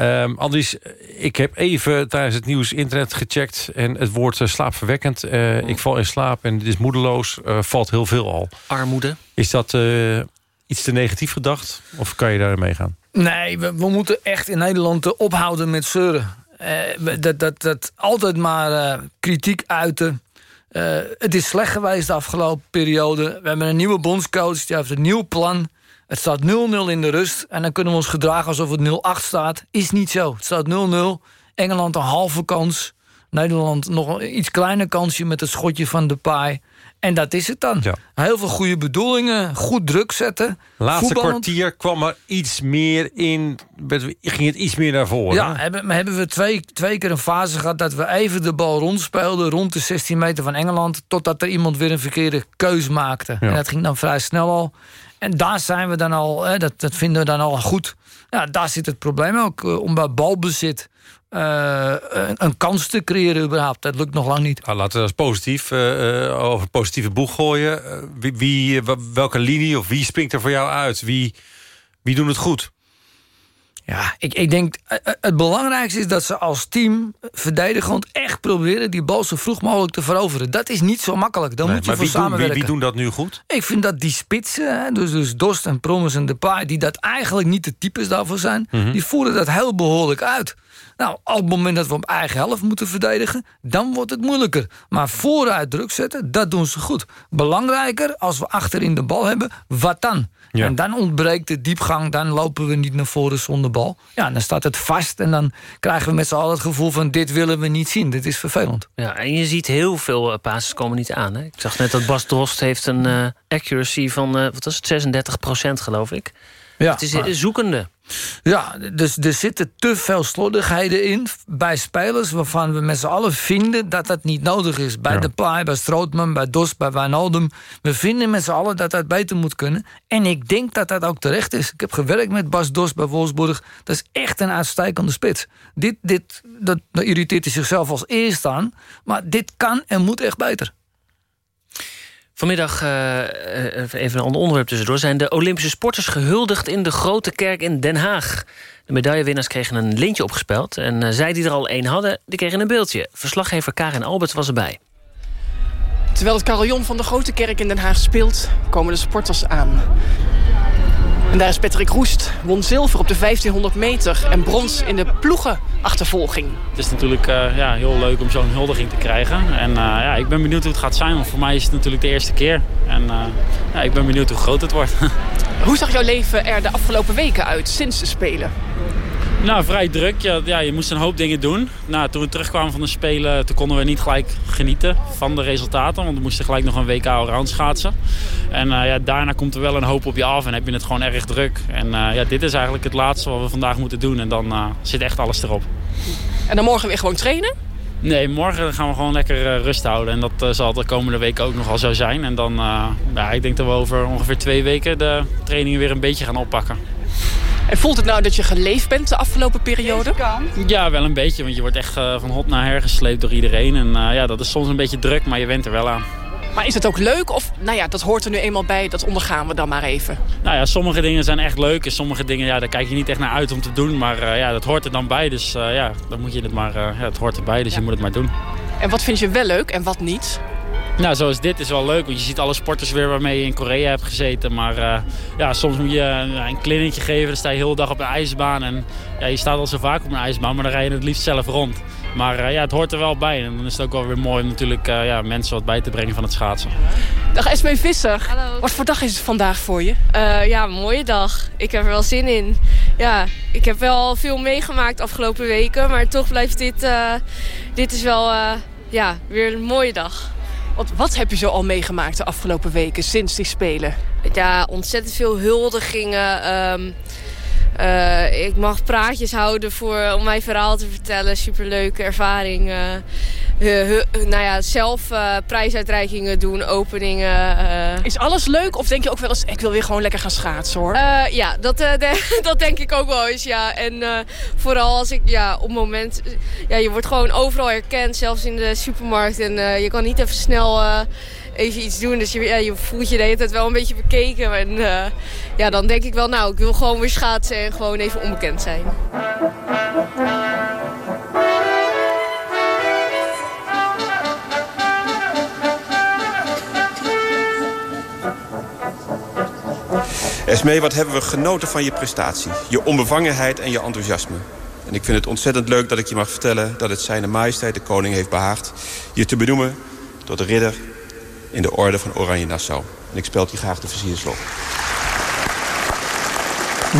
Um, Andries, ik heb even tijdens het nieuws internet gecheckt... en het woord uh, slaapverwekkend. Uh, ik val in slaap en het is moedeloos. valt heel veel al. Armoede. Is dat iets te negatief gedacht? Of kan je daar mee gaan? Nee, we, moeten echt in Nederland ophouden met zeuren. dat, dat, dat altijd maar kritiek uiten... Het is slecht geweest de afgelopen periode. We hebben een nieuwe bondscoach, die heeft een nieuw plan. Het staat 0-0 in de rust. En dan kunnen we ons gedragen alsof het 0-8 staat. Is niet zo. Het staat 0-0. Engeland een halve kans. Nederland nog een iets kleiner kansje met het schotje van de paai. En dat is het dan. Heel veel goede bedoelingen, goed druk zetten. Laatste kwartier kwam er iets meer in, ging het iets meer naar voren. Ja, hebben, hebben we twee, twee keer een fase gehad... dat we even de bal rondspeelden rond de 16 meter van Engeland... totdat er iemand weer een verkeerde keus maakte. En dat ging dan vrij snel al. En daar zijn we dan al, hè, dat, dat vinden we dan al goed. Ja, daar zit het probleem ook, eh, om bij balbezit uh, een, een, kans te creëren überhaupt. Dat lukt nog lang niet. Nou, laten we dat positief, uh, over positieve boeg gooien. wie, wie, welke linie of wie springt er voor jou uit? Wie, wie doen het goed? Ja, ik, ik denk het belangrijkste is dat ze als team verdedigend echt proberen die bal zo vroeg mogelijk te veroveren. Dat is niet zo makkelijk. Dan moet je voor samenwerken. Wie, wie, doen dat nu goed? Ik vind dat die spitsen, dus, dus Dost en Promes en Depay, die dat eigenlijk niet de types daarvoor zijn, mhm. die voeren dat heel behoorlijk uit. Nou, op het moment dat we op eigen helft moeten verdedigen... dan wordt het moeilijker. Maar vooruit druk zetten, dat doen ze goed. Belangrijker, als we achterin de bal hebben, wat dan? En dan ontbreekt de diepgang, dan lopen we niet naar voren zonder bal. Ja, dan staat het vast en dan krijgen we met z'n allen het gevoel van... dit willen we niet zien, dit is vervelend. Ja, en je ziet heel veel uh, passes komen niet aan. Hè? Ik zag net dat Bas Drost heeft een uh, accuracy van, uh, wat was het, 36 procent geloof ik. Ja, het is zoekende. Ja, dus er zitten te veel slordigheden in bij spelers... waarvan we met z'n allen vinden dat dat niet nodig is. Bij De Paai, bij Strootman, bij Dos, bij Wijnaldum. We vinden met z'n allen dat dat beter moet kunnen. En ik denk dat dat ook terecht is. Ik heb gewerkt met Bas Dos bij Wolfsburg. Dat is echt een uitstekende spits. Dit, dit, dat, dat irriteert hij zichzelf als eerst aan. Maar dit kan en moet echt beter. Vanmiddag, uh, even een ander onderwerp tussendoor... zijn de Olympische sporters gehuldigd in de Grote Kerk in Den Haag. De medaillewinnaars kregen een lintje opgespeld... en uh, zij die er al één hadden, die kregen een beeldje. Verslaggever Karin Albert was erbij. Terwijl het carillon van de Grote Kerk in Den Haag speelt... komen de sporters aan. En daar is Patrick Roest, won zilver op de 1500 meter... en brons in de ploegenachtervolging. Het is natuurlijk uh, ja, heel leuk om zo'n huldiging te krijgen. En uh, ja, ik ben benieuwd hoe het gaat zijn, want voor mij is het natuurlijk de eerste keer. En uh, ja, ik ben benieuwd hoe groot het wordt. hoe zag jouw leven er de afgelopen weken uit sinds de Spelen? Nou, vrij druk. Ja, ja, je moest een hoop dingen doen. Nou, toen we terugkwamen van de Spelen, toen konden we niet gelijk genieten van de resultaten. Want we moesten gelijk nog een WK allround schaatsen. En uh, ja, daarna komt er wel een hoop op je af en heb je het gewoon erg druk. En uh, ja, dit is eigenlijk het laatste wat we vandaag moeten doen. En dan uh, zit echt alles erop. En dan morgen weer gewoon trainen? Nee, morgen gaan we gewoon lekker rust houden. En dat zal de komende weken ook nogal zo zijn. En dan, ja, ik denk dat we over ongeveer twee weken de trainingen weer een beetje gaan oppakken. En voelt het nou dat je geleefd bent de afgelopen periode? Ja, wel een beetje. Want je wordt echt van hot naar her gesleept door iedereen. En ja, dat is soms een beetje druk, maar je went er wel aan. Maar is het ook leuk? Of, nou ja, dat hoort er nu eenmaal bij. Dat ondergaan we dan maar even. Nou ja, sommige dingen zijn echt leuk. En sommige dingen, ja, daar kijk je niet echt naar uit om te doen. Maar uh, ja, dat hoort er dan bij. Dus uh, ja, dan moet je het maar... Uh, ja, het hoort erbij, dus ja. je moet het maar doen. En wat vind je wel leuk en wat niet? Nou, zoals dit is wel leuk, want je ziet alle sporters weer waarmee je in Korea hebt gezeten. Maar uh, ja, soms moet je een, een klinnetje geven, dan sta je de hele dag op een ijsbaan. En ja, je staat al zo vaak op een ijsbaan, maar dan rij je het liefst zelf rond. Maar uh, ja, het hoort er wel bij. En dan is het ook wel weer mooi om natuurlijk uh, ja, mensen wat bij te brengen van het schaatsen. Dag Esmee Visser. Hallo. Wat voor dag is het vandaag voor je? Uh, ja, een mooie dag. Ik heb er wel zin in. Ja, ik heb wel veel meegemaakt de afgelopen weken. Maar toch blijft dit, dit is wel ja, weer een mooie dag. Want wat heb je zo al meegemaakt de afgelopen weken sinds die Spelen? Ja, ontzettend veel huldigingen. Um, uh, ik mag praatjes houden voor, om mijn verhaal te vertellen. Superleuke ervaring. Uh, uh, nou ja, zelf prijsuitreikingen doen, openingen. Is alles leuk? Of denk je ook wel eens, ik wil weer gewoon lekker gaan schaatsen hoor? ja, dat, de, dat denk ik ook wel eens, ja. En vooral als ik, ja, op het moment... Ja, je wordt gewoon overal herkend, zelfs in de supermarkt. En je kan niet even snel even iets doen. Dus je, ja, je voelt je de hele tijd wel een beetje bekeken. En uh, ja, dan denk ik wel, nou, ik wil gewoon weer schaatsen en gewoon even onbekend zijn. Esmee, wat hebben we genoten van je prestatie. Je onbevangenheid en je enthousiasme. En ik vind het ontzettend leuk dat ik je mag vertellen... dat het zijn majesteit de koning heeft behaagd... je te benoemen tot de ridder in de orde van Oranje Nassau. En ik speel je graag de versierslot.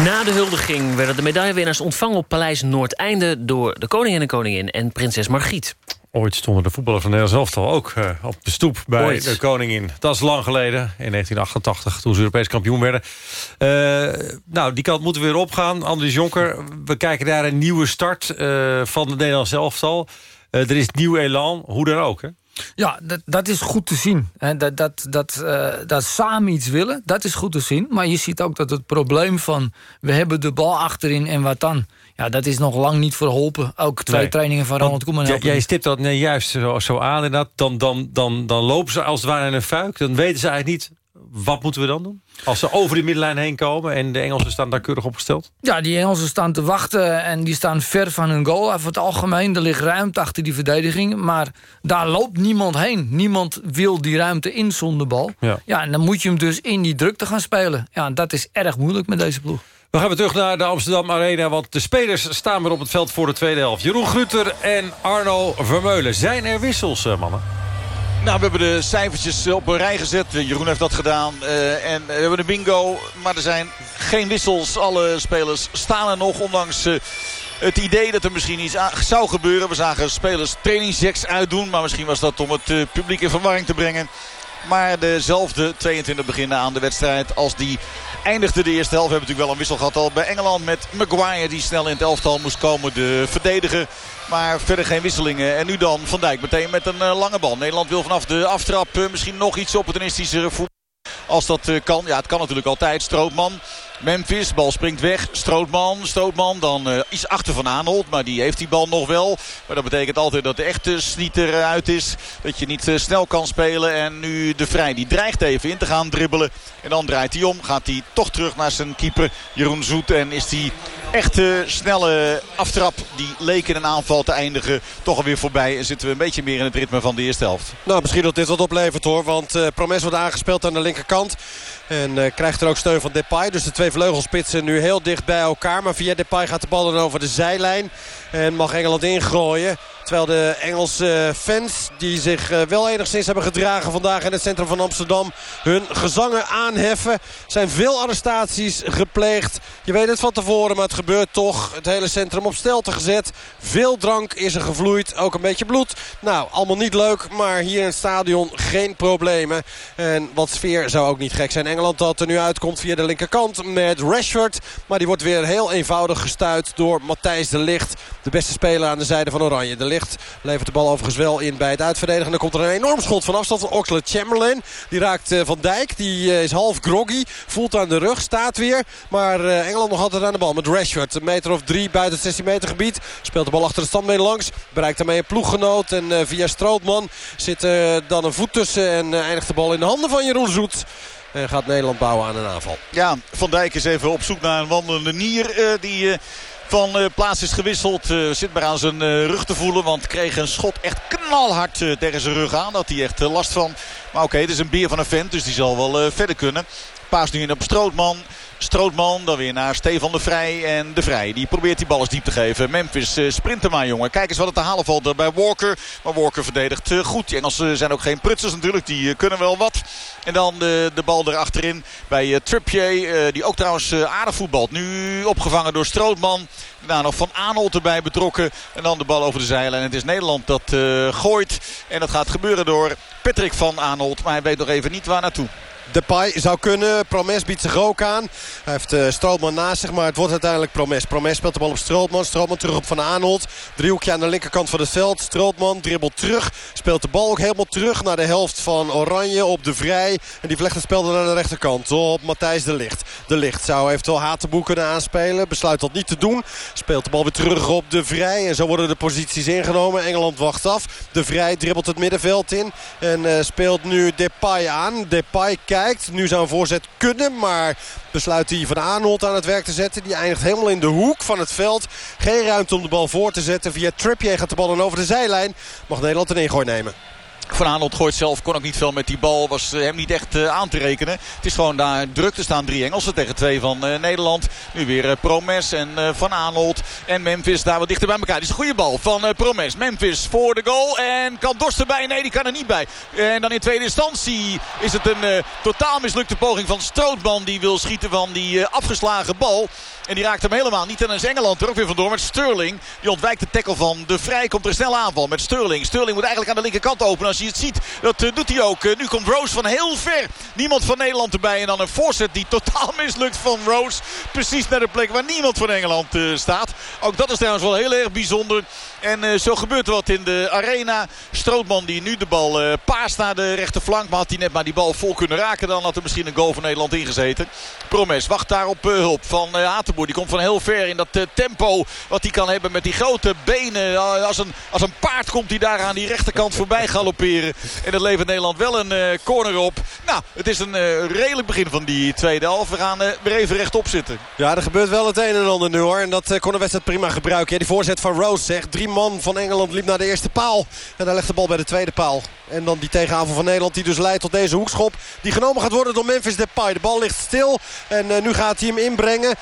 Na de huldiging werden de medaillewinnaars ontvangen op Paleis Noordeinde... door de koning en de koningin en prinses Margriet. Ooit stonden de voetballers van Nederland zelf ook uh, op de stoep bij Ooit. de koningin. Dat is lang geleden, in 1988, toen ze Europees kampioen werden. Uh, nou, die kant moeten we weer opgaan. Andries Jonker, we kijken naar een nieuwe start uh, van de Nederlands elftal. er is nieuw elan, hoe dan ook, hè? Ja, dat, dat is goed te zien. En dat, dat, dat, uh, dat samen iets willen, dat is goed te zien. Maar je ziet ook dat het probleem van... we hebben de bal achterin en wat dan... Ja, dat is nog lang niet verholpen. Ook twee nee. trainingen van Ronald Koeman. Ja, jij stipt dat nee, juist zo, zo aan. En dat, dan, dan, dan, dan lopen ze als het ware in een fuik. Dan weten ze eigenlijk niet wat moeten we dan doen? Als ze over die middenlijn heen komen en de Engelsen staan daar keurig opgesteld? Ja, die Engelsen staan te wachten en die staan ver van hun goal. Over het algemeen, er ligt ruimte achter die verdediging. Maar daar loopt niemand heen. Niemand wil die ruimte in zonder bal. Ja. ja, en dan moet je hem dus in die drukte gaan spelen. Ja, en dat is erg moeilijk met deze ploeg. We gaan weer terug naar de Amsterdam Arena, want de spelers staan weer op het veld voor de tweede helft. Jeroen Grutter en Arno Vermeulen. Zijn er wissels, mannen? Nou, we hebben de cijfertjes op een rij gezet. Jeroen heeft dat gedaan. Uh, en we hebben een bingo. Maar er zijn geen wissels. Alle spelers staan er nog. Ondanks het idee dat er misschien iets zou gebeuren. We zagen spelers trainingschecks uitdoen. Maar misschien was dat om het publiek in verwarring te brengen. Maar dezelfde 22 beginnen aan de wedstrijd als die eindigde de eerste helft. We hebben natuurlijk wel een wissel gehad al bij Engeland met Maguire. Die snel in het elftal moest komen. De verdediger. Maar verder geen wisselingen. En nu dan Van Dijk meteen met een uh, lange bal. Nederland wil vanaf de aftrap uh, misschien nog iets opportunistischer voetbal. Als dat uh, kan. Ja, het kan natuurlijk altijd. Strootman. Memphis, bal springt weg. Strootman, Strootman, dan uh, iets achter Van Aanholt. Maar die heeft die bal nog wel. Maar dat betekent altijd dat de echte sniet eruit is. Dat je niet uh, snel kan spelen. En nu de Vrij, die dreigt even in te gaan dribbelen. En dan draait hij om. Gaat hij toch terug naar zijn keeper Jeroen Zoet. En is die echte snelle aftrap die leek in een aanval te eindigen. Toch alweer voorbij. En zitten we een beetje meer in het ritme van de eerste helft. Nou, misschien dat dit wat oplevert hoor. Want uh, Promes wordt aangespeeld aan de linkerkant. En uh, krijgt er ook steun van Depay. Dus de twee vleugelspitsen nu heel dicht bij elkaar. Maar via Depay gaat de bal dan over de zijlijn. En mag Engeland ingooien. Terwijl de Engelse fans, die zich wel enigszins hebben gedragen vandaag in het centrum van Amsterdam, hun gezangen aanheffen. zijn veel arrestaties gepleegd. Je weet het van tevoren, maar het gebeurt toch. Het hele centrum op stelte gezet. Veel drank is er gevloeid, ook een beetje bloed. Nou, allemaal niet leuk, maar hier in het stadion geen problemen. En wat sfeer zou ook niet gek zijn. Engeland dat er nu uitkomt via de linkerkant met Rashford. Maar die wordt weer heel eenvoudig gestuit door Matthijs de Ligt. De beste speler aan de zijde van Oranje. De Levert de bal overigens wel in bij het uitverdedigen. Dan komt er een enorm schot van afstand van Oxlade Chamberlain. Die raakt Van Dijk. Die is half groggy. Voelt aan de rug. Staat weer. Maar Engeland nog altijd aan de bal met Rashford. Een meter of drie buiten het 16 meter gebied. Speelt de bal achter de stand mee langs. Bereikt daarmee een ploeggenoot. En via Strootman zit dan een voet tussen. En eindigt de bal in de handen van Jeroen Zoet. En gaat Nederland bouwen aan een aanval. Ja, Van Dijk is even op zoek naar een wandelende nier. Die van uh, plaats is gewisseld. zit maar aan zijn rug te voelen. Want kreeg een schot echt knalhard tegen zijn rug aan. Dat hij echt last van. Maar oké, het is een beer van een vent. Dus die zal wel verder kunnen. Paas nu in op Strootman. Strootman dan weer naar Stefan de Vrij. En de Vrij die probeert die bal eens diep te geven. Memphis uh, sprint er maar jongen. Kijk eens wat het te halen valt bij Walker. Maar Walker verdedigt uh, goed. Die Engelsen zijn ook geen prutsers natuurlijk. Die uh, kunnen wel wat. En dan de, de bal erachterin bij Trippier. die ook trouwens aardig voetbalt. Nu opgevangen door Strootman. Daarna nog Van Aanholt erbij betrokken. En dan de bal over de zijlijn. Het is Nederland dat gooit. En dat gaat gebeuren door Patrick van Aanholt. Maar hij weet nog even niet waar naartoe. Depay zou kunnen. Promes biedt zich ook aan. Hij heeft uh, Strootman naast zich, maar het wordt uiteindelijk Promes. Promes speelt de bal op Strootman. Strootman terug op Van Aanholt. Driehoekje aan de linkerkant van het veld. Strootman dribbelt terug. Speelt de bal ook helemaal terug naar de helft van Oranje op de Vrij. En die vlecht het spel naar de rechterkant op Matthijs de Licht. De Licht zou eventueel Hatenboek kunnen aanspelen. Besluit dat niet te doen. Speelt de bal weer terug op de Vrij. En zo worden de posities ingenomen. Engeland wacht af. De Vrij dribbelt het middenveld in. En uh, speelt nu Depay aan. Depay kijkt nu zou een voorzet kunnen, maar besluit hij Van Arnold aan het werk te zetten. Die eindigt helemaal in de hoek van het veld. Geen ruimte om de bal voor te zetten. Via Trippier gaat de bal dan over de zijlijn. Mag Nederland een ingooi nemen. Van Aanholt gooit zelf, kon ook niet veel met die bal. Was eh, hem niet echt uh, aan te rekenen. Het is gewoon daar druk. Er staan drie Engelsen tegen twee van uh, Nederland. Nu weer Promes en Van Aanholt en Memphis daar wat dichter bij elkaar. Dit is een goede bal van Promes. Memphis voor de goal. En kan Dorst erbij? Nee, die kan er niet bij. En dan in tweede instantie is het een totaal mislukte poging van Strootman. Die wil schieten van die afgeslagen bal. En die raakt hem helemaal niet. En dan Engeland er ook weer vandoor met Sterling. Die ontwijkt de tackle van de Vrij. Komt er snel aanval met Sterling. Sterling moet eigenlijk aan de linkerkant openen als hij het ziet. Dat uh, doet hij ook. Uh, nu komt Rose van heel ver. Niemand van Nederland erbij. En dan een voorzet die totaal mislukt van Rose. Precies naar de plek waar niemand van Engeland uh, staat. Ook dat is trouwens wel heel erg bijzonder. En zo gebeurt er wat in de arena. Strootman die nu de bal paast naar de rechterflank. Maar had hij net maar die bal vol kunnen raken. Dan had er misschien een goal van Nederland ingezeten. Promes wacht daar op hulp van Hatenboer. Die komt van heel ver in dat uh, tempo wat hij kan hebben met die grote benen. Als, een, als een paard komt hij daar aan die rechterkant voorbij galopperen. En dat levert Nederland wel een uh, corner op. Nou, het is een redelijk begin van die tweede helft. We gaan weer even rechtop zitten. Ja, er gebeurt wel het een en ander nu hoor. En dat kon de wedstrijd prima gebruiken. Die voorzet van Rose zegt. Drie man van Engeland liep naar de eerste paal. En daar legt de bal bij de tweede paal. En dan die tegenaanval van Nederland die dus leidt tot deze hoekschop. Die genomen gaat worden door Memphis Depay. De bal ligt stil. En nu gaat hij hem inbrengen.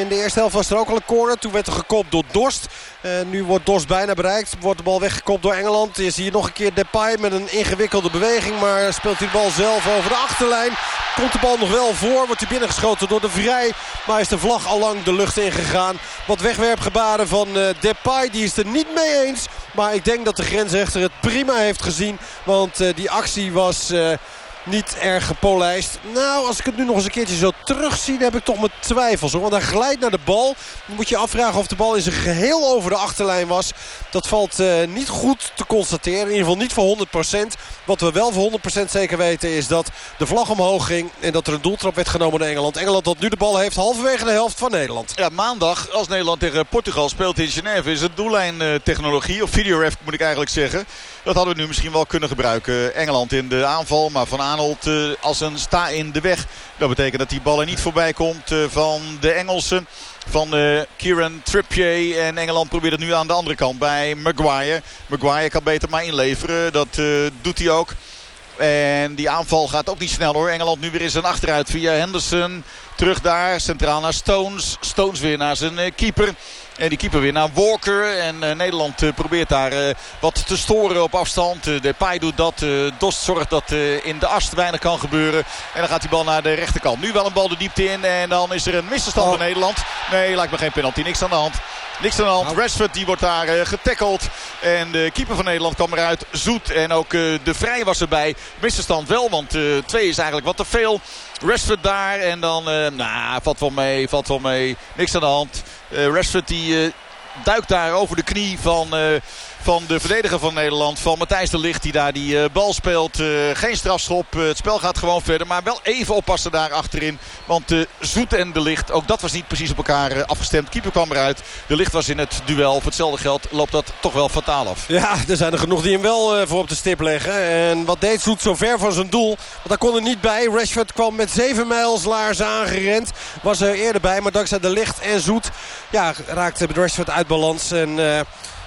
In de eerste helft was er ook al een corner. Toen werd er gekopt door Dorst. En nu wordt Dorst bijna bereikt. Wordt de bal weggekopt door Engeland. Is hier nog een keer Depay met een ingewikkelde beweging. Maar speelt hij de bal zelf over de achterlijn. Komt de bal nog wel voor. Wordt hij binnengeschoten door de Vrij. Maar is de vlag al lang de lucht ingegaan. Wat wegwerpgebaren van uh, Depay. Die is er niet mee eens. Maar ik denk dat de grensrechter het prima heeft gezien. Want uh, die actie was... Niet erg gepolijst. Nou, als ik het nu nog eens een keertje zo terugzie... dan heb ik toch mijn twijfels. Want hij glijdt naar de bal. Dan moet je afvragen of de bal in zijn geheel over de achterlijn was. Dat valt uh, niet goed te constateren. In ieder geval niet voor 100%. Wat we wel voor 100% zeker weten is dat de vlag omhoog ging... en dat er een doeltrap werd genomen door Engeland. Engeland dat nu de bal heeft halverwege de helft van Nederland. Ja, maandag als Nederland tegen Portugal speelt in Genève... is het doellijntechnologie, of videoref moet ik eigenlijk zeggen... Dat hadden we nu misschien wel kunnen gebruiken. Engeland in de aanval, maar Van Uh, als een sta in de weg. Dat betekent dat die bal er niet voorbij komt uh, van de Engelsen. Van uh, Kieran Trippier. En Engeland probeert het nu aan de andere kant bij Maguire. Maguire kan beter maar inleveren. Dat doet hij ook. En die aanval gaat ook niet snel hoor. Engeland nu weer eens een achteruit via Henderson. Terug daar, centraal naar Stones. Stones weer naar zijn keeper. En die keeper weer naar Walker. En uh, Nederland uh, probeert daar uh, wat te storen op afstand. Uh, Depay doet dat. Dost zorgt dat in de as weinig kan gebeuren. En dan gaat die bal naar de rechterkant. Nu wel een bal de diepte in. En dan is er een misverstand oh. van Nederland. Nee, lijkt me geen penalty. Niks aan de hand. Niks aan de hand. Nou. Rashford die wordt daar getackeld. En de keeper van Nederland kwam eruit. Zoet. En ook de Vrij was erbij. Misverstand wel, want twee is eigenlijk wat te veel. Rashford daar. En dan, nou, valt wel mee. Valt wel mee. Niks aan de hand. Rashford die duikt daar over de knie van van de verdediger van Nederland. Van Matthijs de Ligt die daar die bal speelt. geen strafschop. het spel gaat gewoon verder. Maar wel even oppassen daar achterin. Want Zoet en de Ligt, ook dat was niet precies op elkaar afgestemd. Keeper kwam eruit. De Ligt was in het duel. Voor hetzelfde geld loopt dat toch wel fataal af. Ja, er zijn er genoeg die hem wel voor op de stip leggen. En wat deed Zoet zo ver van zijn doel. Want daar kon er niet bij. Rashford kwam met 7 mijls laars aangerend. Was er eerder bij. Maar dankzij de licht en zoet ja, raakte Rashford uit balans. En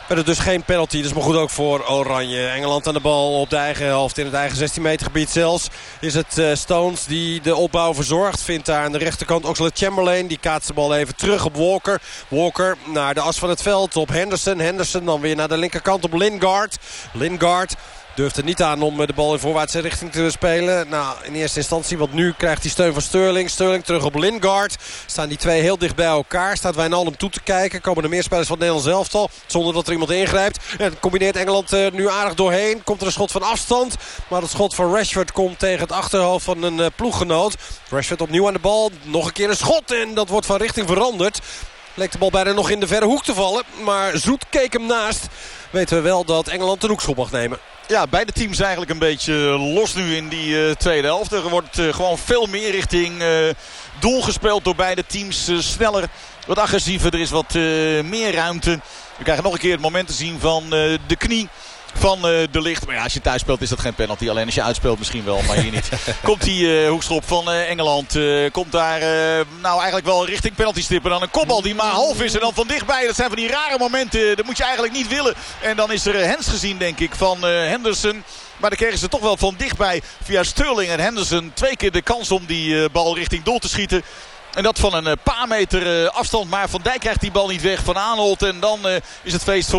werd het dus geen penalty. Dus maar goed ook voor Oranje. Engeland aan de bal op de eigen helft. In het eigen 16 meter gebied zelfs. Is het uh, Stones die de opbouw verzorgt. Vindt daar aan de rechterkant Oxlade Chamberlain. Die kaatst de bal even terug op Walker. Walker naar de as van het veld op Henderson. Henderson dan weer naar de linkerkant op Lingard. Lingard Durft er niet aan om de bal in voorwaartse richting te spelen. Nou, in eerste instantie, want nu krijgt hij steun van Sterling. Sterling terug op Lingard. Staan die twee heel dicht bij elkaar. Staat Wijnaldum toe te kijken. Komen er meer spelers van het Nederlands elftal. Zonder dat er iemand ingrijpt. En combineert Engeland uh, nu aardig doorheen. Komt er een schot van afstand. Maar het schot van Rashford komt tegen het achterhoofd van een uh, ploeggenoot. Rashford opnieuw aan de bal. Nog een keer een schot. En dat wordt van richting veranderd. Leek de bal bijna nog in de verre hoek te vallen. Maar Zoet keek hem naast. Weten we wel dat Engeland een hoekschop mag nemen. Ja, beide teams eigenlijk een beetje los nu in die uh, tweede helft. Er wordt uh, gewoon veel meer richting uh, doel gespeeld door beide teams. sneller, wat agressiever. Er is wat meer ruimte. We krijgen nog een keer het moment te zien van de knie van uh, de licht. Maar ja, als je thuis speelt is dat geen penalty. Alleen als je uitspeelt misschien wel, maar hier niet. komt die uh, hoekschop van uh, Engeland. komt daar nou eigenlijk wel richting penalty stippen. Dan een kopbal die maar half is en dan van dichtbij. Dat zijn van die rare momenten. Dat moet je eigenlijk niet willen. En dan is er Hens gezien denk ik van Henderson. Maar dan kregen ze toch wel van dichtbij via Sterling en Henderson twee keer de kans om die bal richting doel te schieten. En dat van een paar meter afstand. Maar Van Dijk krijgt die bal niet weg van Aanholt. En dan is het feest voor